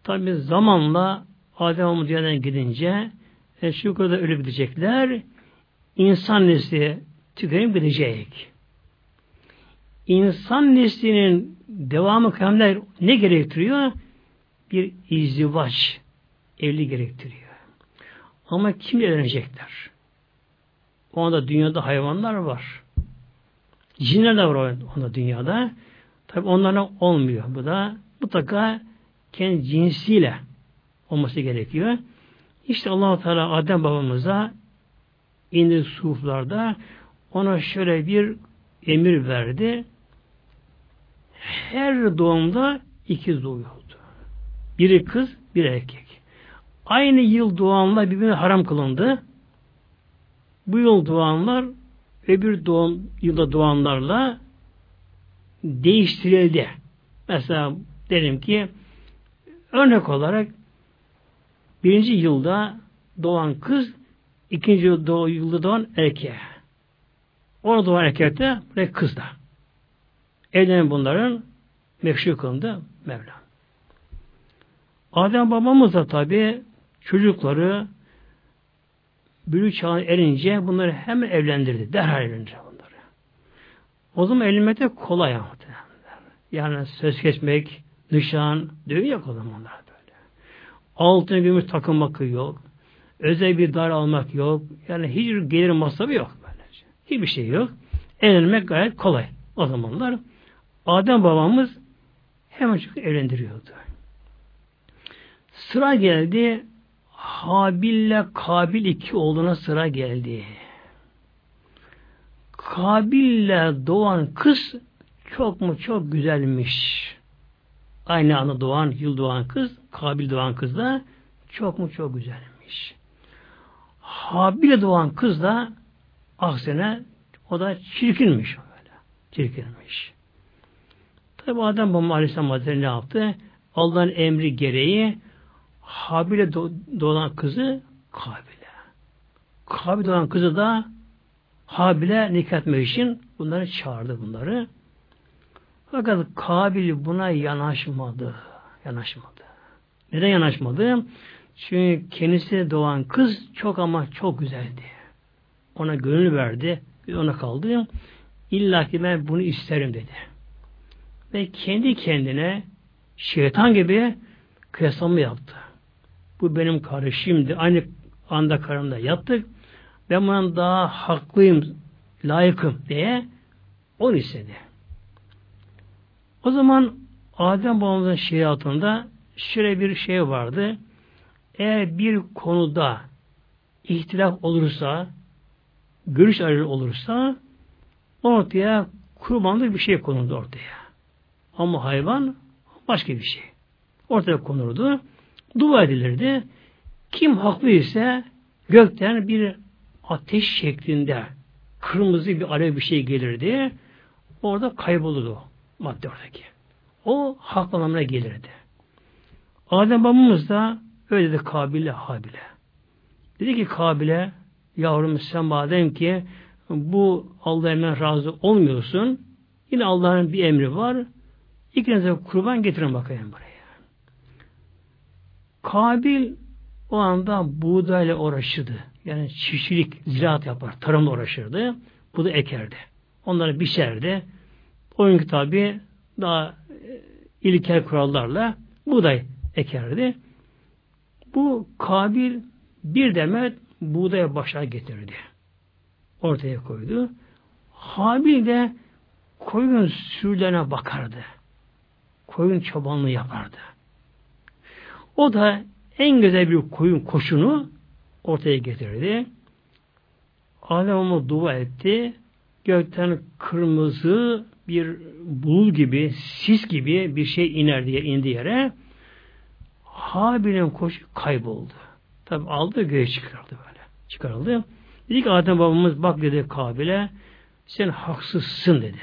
Tabi zamanla Adem babamız dünyadan gidince e, çocukları da ölüp gidecekler. İnsan nesli tükenip gidecek. İnsan neslinin devamı kıyamlar ne gerektiriyor? Bir izdivaç, evli gerektiriyor. Ama kim evlenecekler? O anda dünyada hayvanlar var. Cinler de var onda dünyada. Tabi onlara olmuyor. Bu da mutlaka kendi cinsiyle olması gerekiyor. İşte allah Teala Adem babamıza indi suflarda ona şöyle bir emir verdi. Her doğumda ikiz doğuyordu. Biri kız, bir erkek. Aynı yıl doğanlar birbirine haram kılındı. Bu yıl doğanlar öbür doğum, yılda doğanlarla değiştirildi. Mesela derim ki örnek olarak birinci yılda doğan kız ikinci yılda doğan erkeğe. Ona doğan erkek de kız da. Evlenen bunların meşru kılındı Mevla. Adem babamız da tabi çocukları büyük çağına erince bunları hemen evlendirdi. Derhal evlendirdi bunları. O zaman evlenmek de kolay ama. Yani söz kesmek, nişan, düğün yok o zamanlar böyle. Altın gümüş takılmak yok. Özel bir dar almak yok. Yani hiç gelir masrafı yok böylece. Hiçbir şey yok. Evlenmek gayet kolay. O zamanlar Adem babamız hemen çok evlendiriyordu. Sıra geldi Habil'le Kabil iki oğluna sıra geldi. Kabil'le doğan kız çok mu çok güzelmiş. Aynı anda doğan, yıl doğan kız, Kabil doğan kız da çok mu çok güzelmiş. Habil'e doğan kız da aksine o da çirkinmiş. Böyle. Çirkinmiş. Tabi Adem Baba Aleyhisselam Hazretleri ne yaptı? Allah'ın emri gereği Habil'e doğan kızı Kabil'e. Kabil doğan kızı da Habil'e nikah etmek için bunları çağırdı bunları. Fakat Kabil buna yanaşmadı. Yanaşmadı. Neden yanaşmadı? Çünkü kendisi doğan kız çok ama çok güzeldi. Ona gönül verdi. Ona kaldı. İlla ki ben bunu isterim dedi. Ve kendi kendine şeytan gibi kıyaslama yaptı. Bu benim kardeşimdi. Aynı anda karımda yattık. Ben bundan daha haklıyım, layıkım diye onu istedi. O zaman Adem babamızın şeriatında şöyle bir şey vardı. Eğer bir konuda ihtilaf olursa, görüş ayrılığı olursa ortaya kurbanlık bir şey konuldu ortaya. Ama hayvan başka bir şey. Ortaya konurdu dua edilirdi. Kim haklı ise gökten bir ateş şeklinde kırmızı bir alev bir şey gelirdi. Orada kaybolurdu madde oradaki. O hak anlamına gelirdi. Adem babamız da Öyle dedi Kabil'e Habil'e. Dedi ki Kabil'e yavrum sen madem ki bu Allah'a razı olmuyorsun yine Allah'ın bir emri var. İkinize kurban getirin bakayım buraya. Kabil o anda buğdayla uğraşırdı. Yani çiftçilik, ziraat yapar, tarımla uğraşırdı. Bu da ekerdi. Onları biçerdi. Oyun tabi daha e, ilkel kurallarla buğday ekerdi. Bu Kabil bir demet buğdaya başa getirdi. Ortaya koydu. Habil de koyun sürülerine bakardı. Koyun çobanlığı yapardı. O da en güzel bir koyun koşunu ortaya getirdi. Onu dua etti. Gökten kırmızı bir bul gibi, sis gibi bir şey iner diye indi yere. Habil'in koşu kayboldu. Tabi aldı göğe çıkardı böyle. Çıkarıldı. Dedi ki Adem babamız bak dedi Kabil'e sen haksızsın dedi.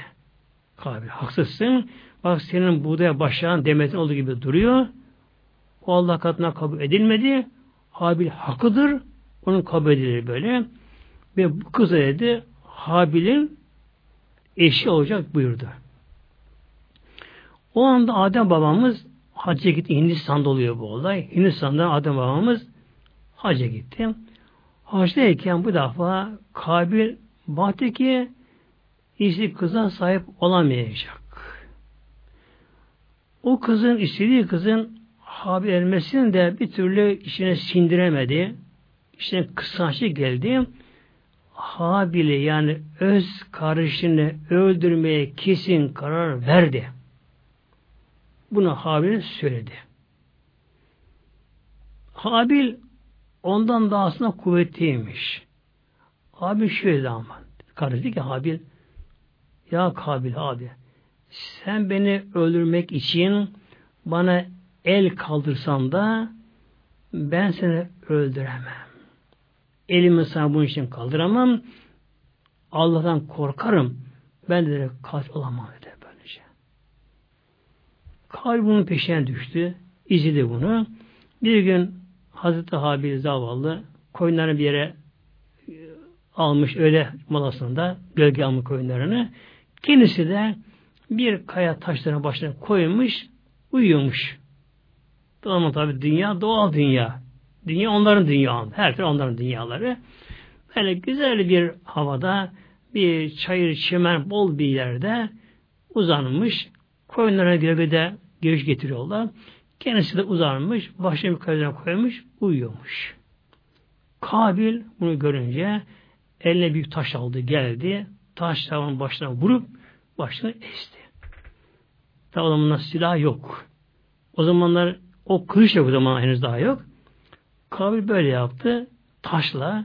Kabil haksızsın. Bak senin buğdaya başlayan demetin olduğu gibi duruyor. O Allah katına kabul edilmedi. Habil hakkıdır. Onun kabul edilir böyle. Ve bu kız dedi Habil'in eşi olacak buyurdu. O anda Adem babamız hacca gitti. Hindistan'da oluyor bu olay. Hindistan'dan Adem babamız hacca gitti. Hacdayken bu defa Kabil baktı ki istediği kıza sahip olamayacak. O kızın istediği kızın Habil elmesini de bir türlü içine sindiremedi. İşte kısaçlı geldi. Habil'i yani öz kardeşini öldürmeye kesin karar verdi. Bunu Habil söyledi. Habil ondan daha aslında kuvvetliymiş. Habil şöyle ama. Kardeşi ki Habil ya Kabil abi sen beni öldürmek için bana el kaldırsan da ben seni öldüremem. Elimi sana bunun için kaldıramam. Allah'tan korkarım. Ben de katil olamam dedi böylece. Bunun peşine düştü. izledi bunu. Bir gün Hazreti Habil zavallı koyunlarını bir yere e, almış öyle molasında gölge almış koyunlarını. Kendisi de bir kaya taşlarına başına koymuş uyuyormuş. Ama tabi dünya doğal dünya. Dünya onların dünya. Her türlü onların dünyaları. Böyle güzel bir havada bir çayır çimen bol bir yerde uzanmış. Koyunlara gölgede göğüş getiriyorlar. Kendisi de uzanmış. Başını bir kayıdan koymuş. Uyuyormuş. Kabil bunu görünce eline büyük taş aldı geldi. Taş tavanın başına vurup başını esti. Tabi silah yok. O zamanlar o kılıç yok o zaman henüz daha yok. Kabil böyle yaptı. Taşla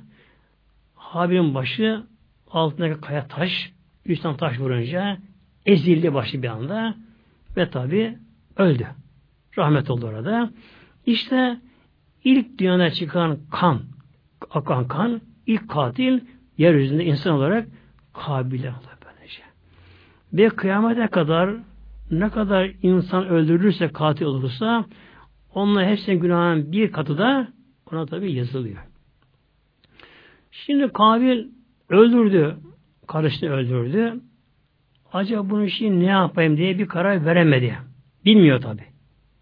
Habil'in başı altındaki kaya taş üstten taş vurunca ezildi başı bir anda ve tabi öldü. Rahmet oldu orada. İşte ilk dünyada çıkan kan, akan kan, ilk katil yeryüzünde insan olarak Kabil'e böylece. Ve kıyamete kadar ne kadar insan öldürülürse, katil olursa Onların hepsinin günahın bir katı da ona tabi yazılıyor. Şimdi Kabil öldürdü. Kardeşini öldürdü. Acaba bunu şimdi ne yapayım diye bir karar veremedi. Bilmiyor tabi.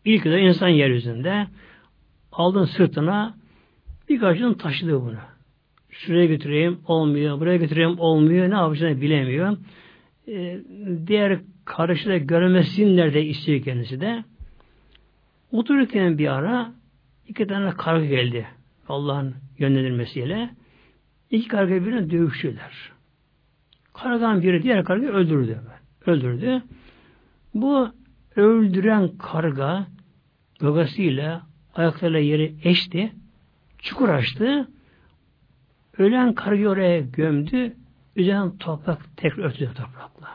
İlk de insan yeryüzünde aldın sırtına birkaçını taşıdı bunu. Şuraya götüreyim olmuyor, buraya götüreyim olmuyor, ne yapacağını bilemiyor. Ee, diğer kardeşi de görmesinler de istiyor kendisi de. Otururken bir ara iki tane karga geldi. Allah'ın yönlendirmesiyle. İki karga birbirine dövüştüler. Kargan biri diğer kargayı öldürdü. Öldürdü. Bu öldüren karga gagasıyla ayaklarıyla yeri eşti. Çukur açtı. Ölen kargayı oraya gömdü. Üzerine toprak tekrar örtüldü toprakla.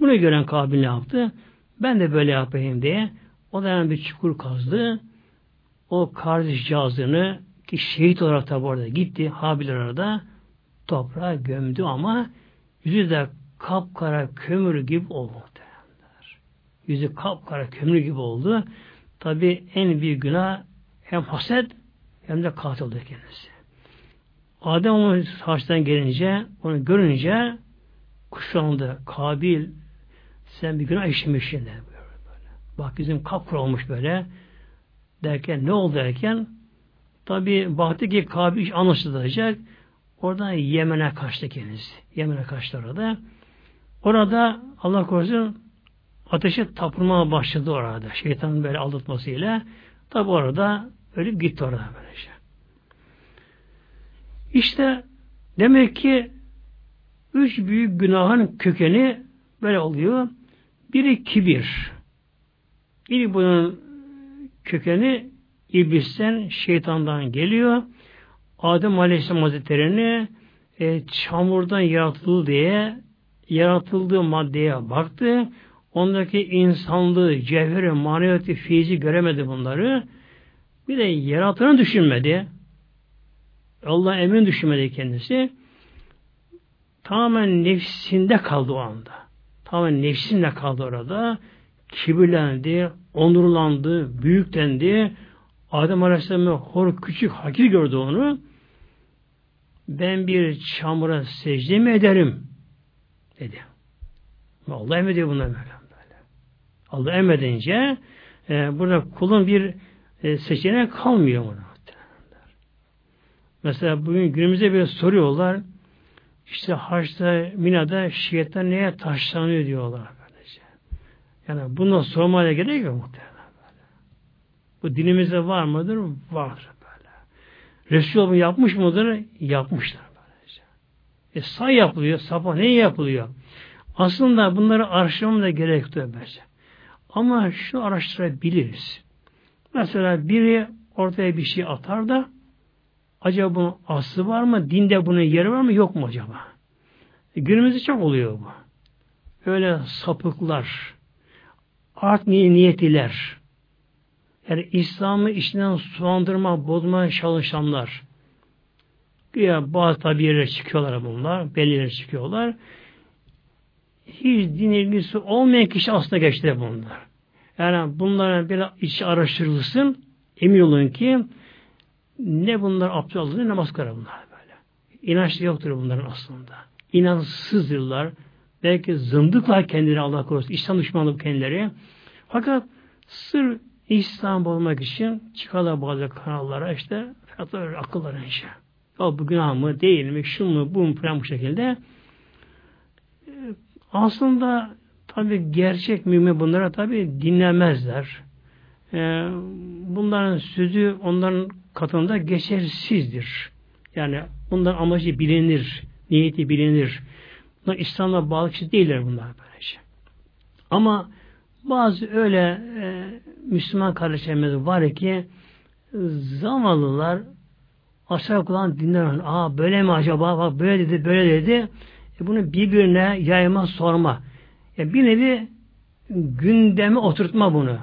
Bunu gören Kabil ne yaptı? Ben de böyle yapayım diye o da bir çukur kazdı. O kardeş cihazını ki şehit olarak da orada gitti. Habil arada toprağa gömdü ama yüzü de kapkara kömür gibi oldu. Derler. Yüzü kapkara kömür gibi oldu. Tabi en büyük günah hem haset hem de katil kendisi. Adem onun karşıdan gelince, onu görünce kuşandı. Kabil sen bir günah işlemişsin dedi. Bak bizim kapkır olmuş böyle. Derken ne oldu derken tabi baktı ki Kabil anlaşılacak. Oradan Yemen'e kaçtı kendisi. Yemen'e kaçtı orada. Orada Allah korusun ateşe tapınmaya başladı orada. Şeytanın böyle aldatmasıyla. Tabi orada ölüp gitti orada böyle şey. İşte demek ki üç büyük günahın kökeni böyle oluyor. Biri kibir. Biri bunun kökeni iblisten, şeytandan geliyor. Adem Aleyhisselam Hazretleri'ni e, çamurdan yaratıldı diye yaratıldığı maddeye baktı. Ondaki insanlığı, cevheri, maneviyatı, fiizi göremedi bunları. Bir de yaratanı düşünmedi. Allah emin düşünmedi kendisi. Tamamen nefsinde kaldı o anda. Tamamen nefsinde kaldı orada. Kibirlendi, onurlandı, büyüklendi. Adem Aleyhisselam'ı hor küçük hakir gördü onu. Ben bir çamura secde mi ederim? Dedi. Allah emrediyor bunlar böyle. Allah emredince e, burada kulun bir e, seçeneği kalmıyor mu? Mesela bugün günümüzde bir soruyorlar. İşte Haç'ta, Mina'da Şiitler neye taşlanıyor diyorlar. Yani bundan sormaya gerek yok muhtemelen. Bu dinimizde var mıdır? Vardır böyle. Resul yapmış mıdır? Yapmışlar böylece. E say yapılıyor, sapa ne yapılıyor? Aslında bunları araştırmamız da gerekiyor bence. Ama şu araştırabiliriz. Mesela biri ortaya bir şey atar da acaba bunun aslı var mı? Dinde bunun yeri var mı? Yok mu acaba? E, günümüzde çok oluyor bu. Öyle sapıklar, art niyetliler, yani İslam'ı içinden sulandırma, bozma çalışanlar. Ya bazı tabi yerlere çıkıyorlar bunlar, belli yerlere çıkıyorlar hiç din ilgisi olmayan kişi aslında geçti bunlar. Yani bunlara bir iç araştırılsın, emin olun ki ne bunlar abdest ne namaz bunlar böyle. İnançlı yoktur bunların aslında. İnansızdırlar. Belki zındıklar kendileri Allah korusun. İslam düşmanlığı kendileri. Fakat sır İslam olmak için çıkarlar bazı kanallara işte fiyatlar akıllara işte. Ya bu günah mı değil mi şu mu bu mu falan bu şekilde aslında tabi gerçek mümin bunlara tabi dinlemezler. Ee, bunların sözü onların katında geçersizdir. Yani bunların amacı bilinir, niyeti bilinir. Bunlar İslam'la bağlı kişi değiller bunlar böylece. Ama bazı öyle e, Müslüman kardeşlerimiz var ki zavallılar aşağı kullanan dinler. Aa böyle mi acaba? Bak böyle dedi, böyle dedi. E bunu birbirine yayma, sorma. Yani bir nevi gündeme oturtma bunu.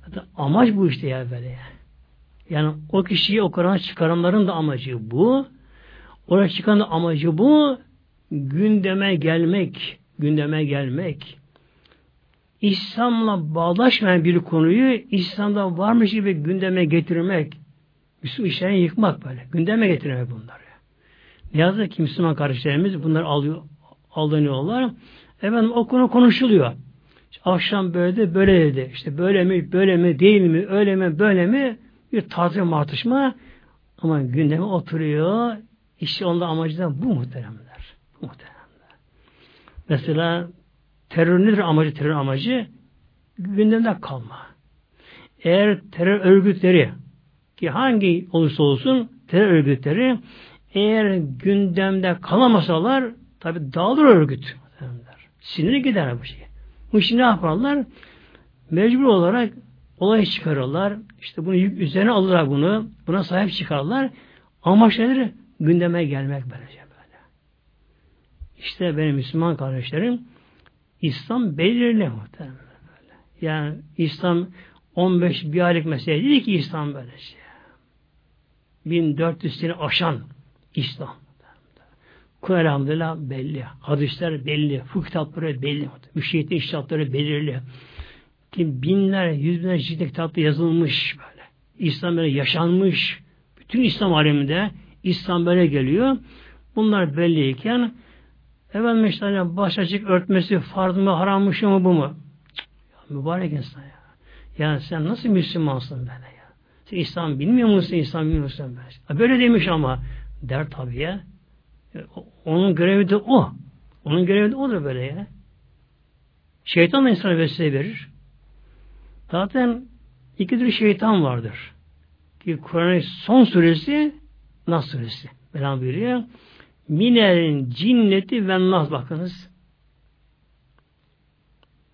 Hatta amaç bu işte ya böyle. Yani o kişiyi o Kur'an çıkaranların da amacı bu. Oraya çıkan da amacı bu. Gündeme gelmek. Gündeme gelmek. İslam'la bağlaşmayan bir konuyu İslam'da varmış gibi gündeme getirmek. Müslüman işlerini yıkmak böyle. Gündeme getirmek bunları. Ne yazık ki Müslüman kardeşlerimiz bunlar alıyor, aldanıyorlar. Efendim o konu konuşuluyor. İşte akşam böyle de böyle dedi. İşte böyle mi, böyle mi, değil mi, öyle mi, böyle mi? Bir tartışma tartışma ama gündeme oturuyor. İşte onda amacı da bu muhteremler. Muhteremler. Mesela terör nedir amacı? Terör amacı gündemde kalma. Eğer terör örgütleri ki hangi olursa olsun terör örgütleri eğer gündemde kalamasalar tabi dağılır örgüt. Siniri gider bu şey. Bu işi ne yaparlar? Mecbur olarak olay çıkarırlar. İşte bunu üzerine alırlar bunu. Buna sahip çıkarırlar. Amaçları gündeme gelmek böylece böyle. İşte benim Müslüman kardeşlerim İslam belirli muhtemelen böyle. Yani İslam 15 bir aylık mesele değil ki İslam böylece. 1400 sene aşan İslam. Kur'an elhamdülillah belli. Hadisler belli. Fıkh kitapları belli. Müşehitlerin iştihapları belirli. Ki binler, yüz binler cilde kitapta yazılmış böyle. İslam böyle yaşanmış. Bütün İslam aleminde İslam böyle geliyor. Bunlar belliyken efendim işte hani baş açık örtmesi farz mı haram mı şu bu mu? Ya, mübarek insan ya. Ya sen nasıl Müslümansın böyle ya? Sen İslam bilmiyor musun? İslam bilmiyor musun? Böyle demiş ama der tabii ya. Onun görevi de o. Onun görevi de odur böyle ya. Şeytan da insana vesile verir. Zaten iki tür şeytan vardır. Ki Kur'an'ın son suresi Nas suresi. Mevlam buyuruyor. Minel cinneti ve nas bakınız.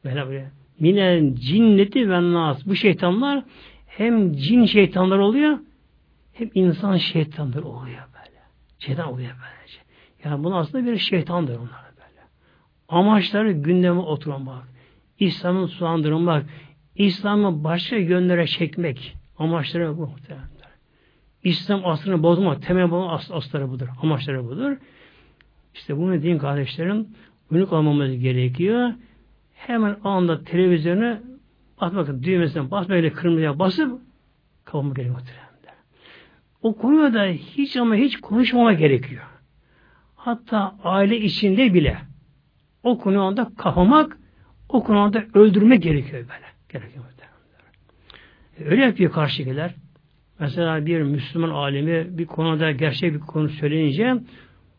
Böyle böyle. Minel cinneti ve nas. Bu şeytanlar hem cin şeytanlar oluyor hem insan şeytanlar oluyor böyle. Şeytan oluyor böylece. Yani bunu aslında bir şeytandır onlar böyle. Amaçları gündeme oturmak. İslam'ı sulandırmak. İslam'ı başka yönlere çekmek. Amaçları bu muhtemelen. İslam aslını bozmak, temel bozmak as asları budur. Amaçları budur. İşte bunu din kardeşlerim unik olmamız gerekiyor. Hemen anda televizyonu basmak, düğmesine basmayla kırmızıya basıp kapatmak gerekiyor. O konuda da hiç ama hiç konuşmama gerekiyor. Hatta aile içinde bile o konuyu anda kapamak, o konuda öldürmek gerekiyor böyle. Gerekiyor. Öyle yapıyor karşıkiler. Mesela bir Müslüman alemi bir konuda gerçek bir konu söyleyince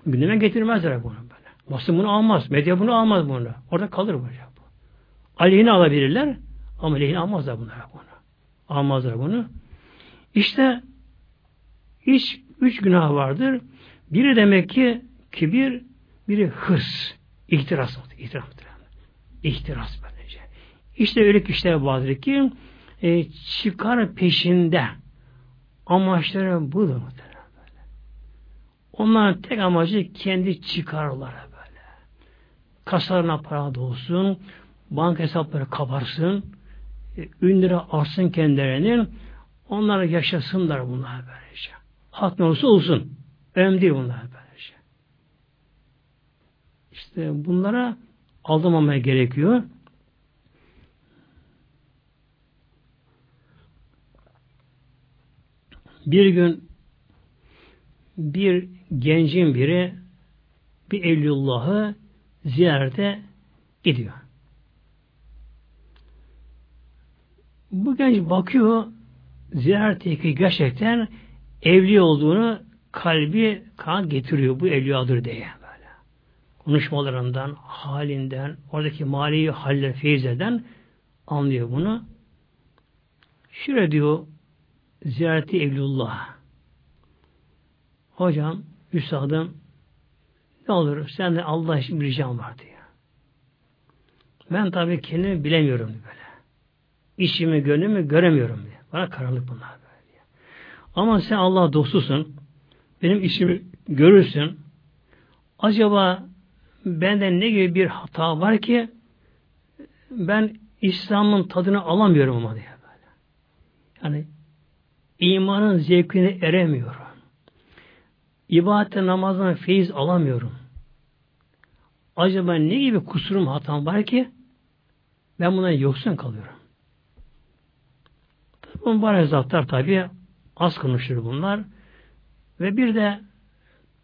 gündeme getirmezler bunu böyle. Basın bunu almaz. Medya bunu almaz bunu. Orada kalır bu. Aleyhine alabilirler ama lehine almazlar bunlara bunu. Almazlar bunu. İşte hiç üç günah vardır. Biri demek ki kibir, biri hırs. İhtiras. İhtiras. İhtiras böylece. İşte öyle kişiler vardır ki e, çıkar peşinde amaçları budur böyle. Onların tek amacı kendi çıkarları böyle. Kasalarına para dolsun, banka hesapları kabarsın, ünlere artsın kendilerinin, onlar yaşasınlar bunlar böylece. Hak ne olsun. Önemli değil bunlar böylece. İşte bunlara aldırmamaya gerekiyor. Bir gün bir gencin biri bir Evliyullah'ı ziyarete gidiyor. Bu genç bakıyor ziyaretteki gerçekten evli olduğunu kalbi kan getiriyor bu evliyadır diye böyle. Konuşmalarından, halinden, oradaki mali haller feyzeden anlıyor bunu. Şöyle diyor ziyareti Evlullah. Hocam, üstadım ne olur senden Allah için bir ricam var diyor. Ben tabii kendimi bilemiyorum böyle. İşimi, gönlümü göremiyorum diye. Bana karanlık bunlar böyle diyor. Ama sen Allah dostusun. Benim işimi görürsün. Acaba benden ne gibi bir hata var ki ben İslam'ın tadını alamıyorum ama diye böyle. Yani imanın zevkine eremiyorum. İbadette namazdan feyiz alamıyorum. Acaba ne gibi kusurum hatam var ki ben buna yoksun kalıyorum. Mübarek zatlar tabi az konuşur bunlar. Ve bir de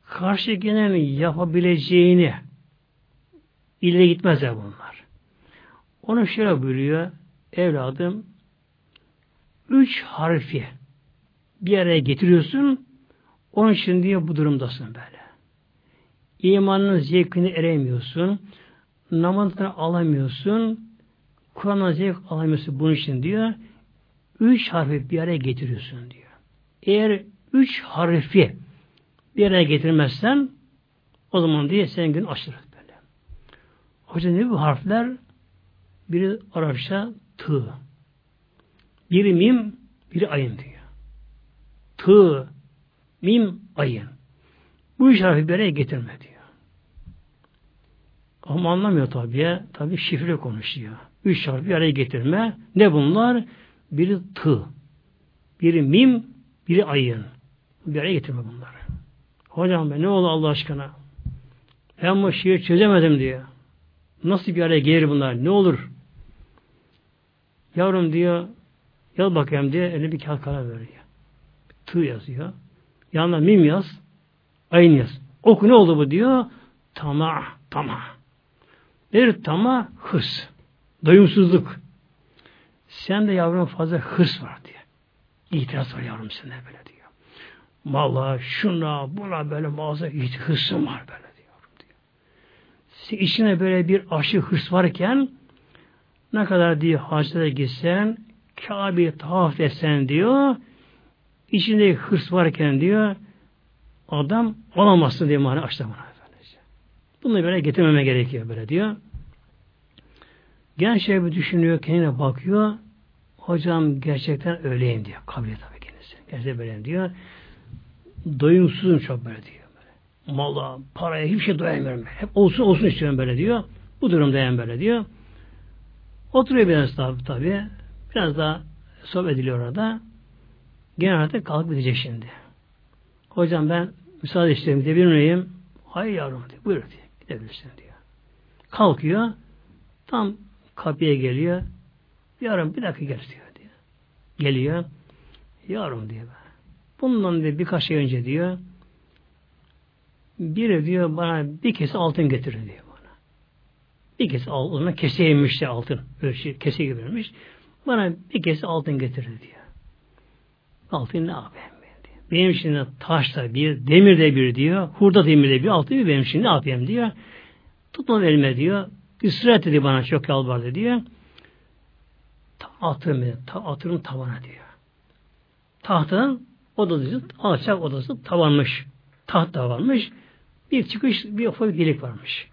karşı gelen yapabileceğini ileri gitmezler bunlar. Onu şöyle buyuruyor. Evladım üç harfi bir araya getiriyorsun. Onun için diye bu durumdasın böyle. İmanın zevkini eremiyorsun. Namazını alamıyorsun. Kur'an'ın zevk alamıyorsun bunun için diyor. Üç harfi bir araya getiriyorsun diyor. Eğer üç harfi bir araya getirmezsen o zaman diye senin gün aşırı böyle. Hocam ne bu harfler? Biri Arapça tı. Biri mim, biri ayın diyor tı, mim, ayın. Bu üç harfi bir araya getirme diyor. Ama anlamıyor tabi. Tabi şifre konuşuyor. Üç harfi bir araya getirme. Ne bunlar? Biri tı, biri mim, biri ayın. Bir araya getirme bunları. Hocam ben ne oldu Allah aşkına? Ben bu şiir çözemedim diyor. Nasıl bir araya gelir bunlar? Ne olur? Yavrum diyor Yaz bakayım diye eline bir kağıt kalem veriyor. Tığ yazıyor. Yanına mim yaz. Ayın yaz. Oku ne oldu bu diyor. Tama, tama. Bir tama hırs. Doyumsuzluk. Sen de yavrum fazla hırs var diye. İtiraz var yavrum sende böyle diyor. Mala, şuna, buna böyle mağaza hırsın var böyle diyor. diyor. Sen içine böyle bir aşı hırs varken ne kadar diyor hacda gitsen Kabe'yi tavaf etsen diyor içinde hırs varken diyor adam olamazsın diye mani açtı bana. Bunu böyle getirmeme gerekiyor böyle diyor. Genç şey bir düşünüyor, kendine bakıyor. Hocam gerçekten öyleyim diyor. Kabul tabii kendisi. Gerçekten böyleyim diyor. Doyumsuzum çok böyle diyor. Böyle. Mala, paraya hiçbir şey doyamıyorum. Hep olsun olsun istiyorum böyle diyor. Bu durumdayım böyle diyor. Oturuyor biraz tabi tabi. Biraz daha sohbet ediliyor orada. Gene artık kalkıp gidecek şimdi. Hocam ben müsaade isterim gidebilir miyim? Hayır yavrum diyor. Buyur diyor. Gidebilirsin diyor. Kalkıyor. Tam kapıya geliyor. Yavrum bir dakika gel diyor. diyor. Geliyor. Yavrum diyor. Bundan diyor, birkaç şey önce diyor biri diyor bana bir kese altın getirin diyor bana. Bir kese altına keseymiş de altın. Böyle şey, kese gibi Bana bir kese altın getirin diyor. Altın ne diyor. Benim için taş da bir, demir de bir diyor. Hurda demir de bir, altın bir benim için ne yapayım diyor. Tutma elime diyor. Üstüret dedi bana çok yalvardı diyor. Atırım, ta, atırım tavana diyor. Tahtın odası, alçak odası tavanmış. Taht da varmış. Bir çıkış, bir ufak delik varmış.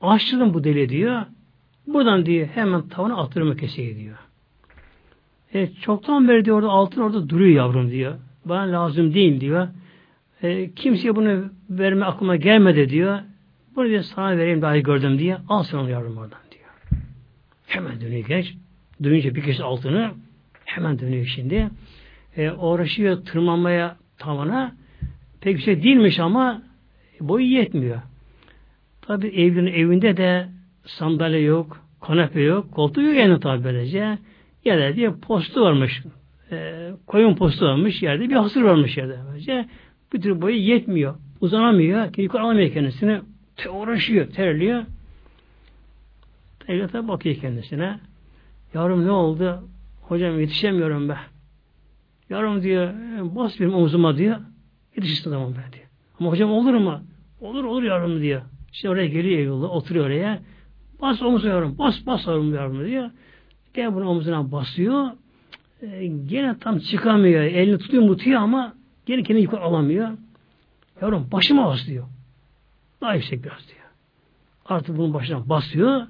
Açtım bu deli diyor. Buradan diyor hemen tavana atırımı keseye diyor. E, çoktan beri diyor orada altın orada duruyor yavrum diyor. Bana lazım değil diyor. E, kimseye bunu verme aklıma gelmedi diyor. Bunu diyor sana vereyim daha iyi gördüm diye. Al sen onu yavrum oradan diyor. Hemen dönüyor genç. Dönünce bir kez altını hemen dönüyor şimdi. E, uğraşıyor tırmanmaya tavana. Pek bir şey değilmiş ama boyu yetmiyor. Tabi evinin evinde de sandalye yok, kanepe yok, koltuğu yok yani tabi böylece. Yerde bir postu varmış. E, koyun postu varmış yerde. Bir hasır varmış yerde. Böylece. Bir tür boyu yetmiyor. Uzanamıyor. Yukarı alamıyor kendisini. Te uğraşıyor, terliyor. Evlata bakıyor kendisine. Yavrum ne oldu? Hocam yetişemiyorum be. Yavrum diyor, bas benim omzuma diyor. Yetişirsin tamam ben diyor. Ama hocam olur mu? Olur olur yavrum diyor. İşte oraya geliyor yolda, oturuyor oraya. Bas omzuna yavrum, bas bas yavrum yavrum diyor. Gel bunu omzuna basıyor. E, gene tam çıkamıyor. Elini tutuyor mutuyor ama gene kendini yukarı alamıyor. Yavrum başıma bas diyor. Daha yüksek biraz diyor. Artık bunun başına basıyor.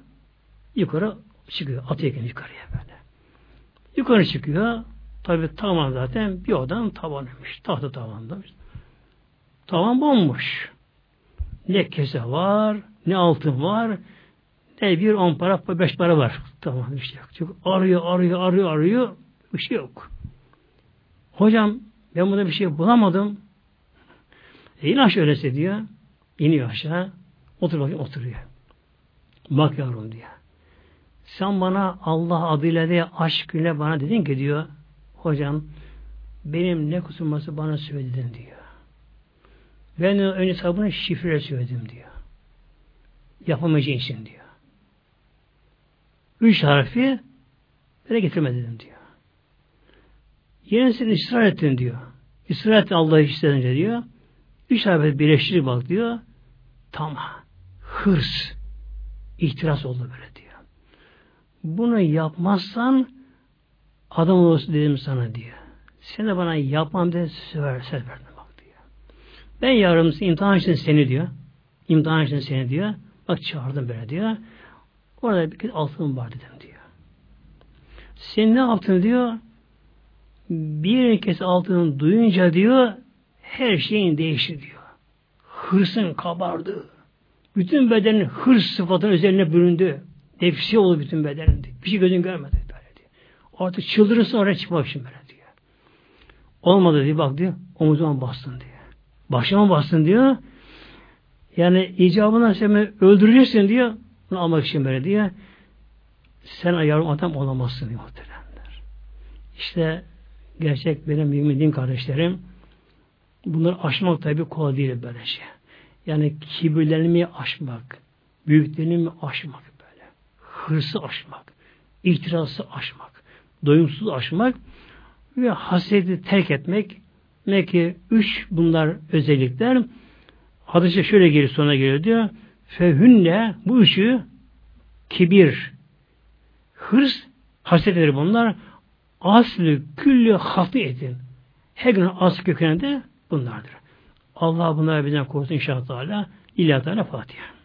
Yukarı çıkıyor. Atıyor kendini yukarıya böyle. Yukarı çıkıyor. Tabi tavan zaten bir odanın tavanıymış. Tahta tavanda. Tavan bomboş. Ne kese var, ne altın var, ne bir on para, beş para var. Tamam bir şey yok. Çünkü arıyor, arıyor, arıyor, arıyor. Bir şey yok. Hocam ben burada bir şey bulamadım. E in aşağı öylese diyor. İniyor aşağı. Otur bakayım oturuyor. Bak yavrum diyor. Sen bana Allah adıyla de aşk ile bana dedin ki diyor. Hocam benim ne kusurması bana söyledin diyor. Ben önce sabunu şifre söyledim diyor. Yapamayacağın için diyor. Üç harfi böyle getirme diyor. Yenisini ısrar ettin diyor. İsrar ettin Allah'ı istedince diyor. Üç harfi birleştirip bak diyor. Tamam. Hırs. İhtiras oldu böyle diyor. Bunu yapmazsan adam olursun dedim sana diyor. Sen de bana yapmam diye söz verdim bak diyor. Ben yarın imtihan için seni diyor. İmtihan için seni diyor. Bak çağırdım böyle diyor. Orada bir altın var dedim diyor. Sen ne yaptın diyor. Bir kez altını duyunca diyor her şeyin değişti diyor. Hırsın kabardı. Bütün bedenin hırs sıfatının üzerine büründü. Nefsi oldu bütün bedeninde. Bir şey gözün görmedi böyle diyor. Artık çıldırırsa oraya çıkmak için böyle diyor. Olmadı diyor bak diyor. Omuzuma bastın diyor. Başıma bastın diyor. Yani icabına sen öldüreceksin diyor. Bunu almak için böyle diyor. Sen yavrum adam olamazsın muhteremler. İşte gerçek benim mümin kardeşlerim bunları aşmak tabi kolay değil böyle şey. Yani kibirlenmeyi aşmak, büyüklerini aşmak böyle. Hırsı aşmak, ihtirası aşmak, doyumsuz aşmak ve hasreti terk etmek. Ne ki üç bunlar özellikler. Hadise şöyle geri sonra geliyor diyor. Fehünne bu üçü kibir, hırs, hasetleri bunlar aslı küllü hafı edin. Her gün aslı kökeninde bunlardır. Allah bunları bizden korusun inşallah Teala. Teala Fatiha.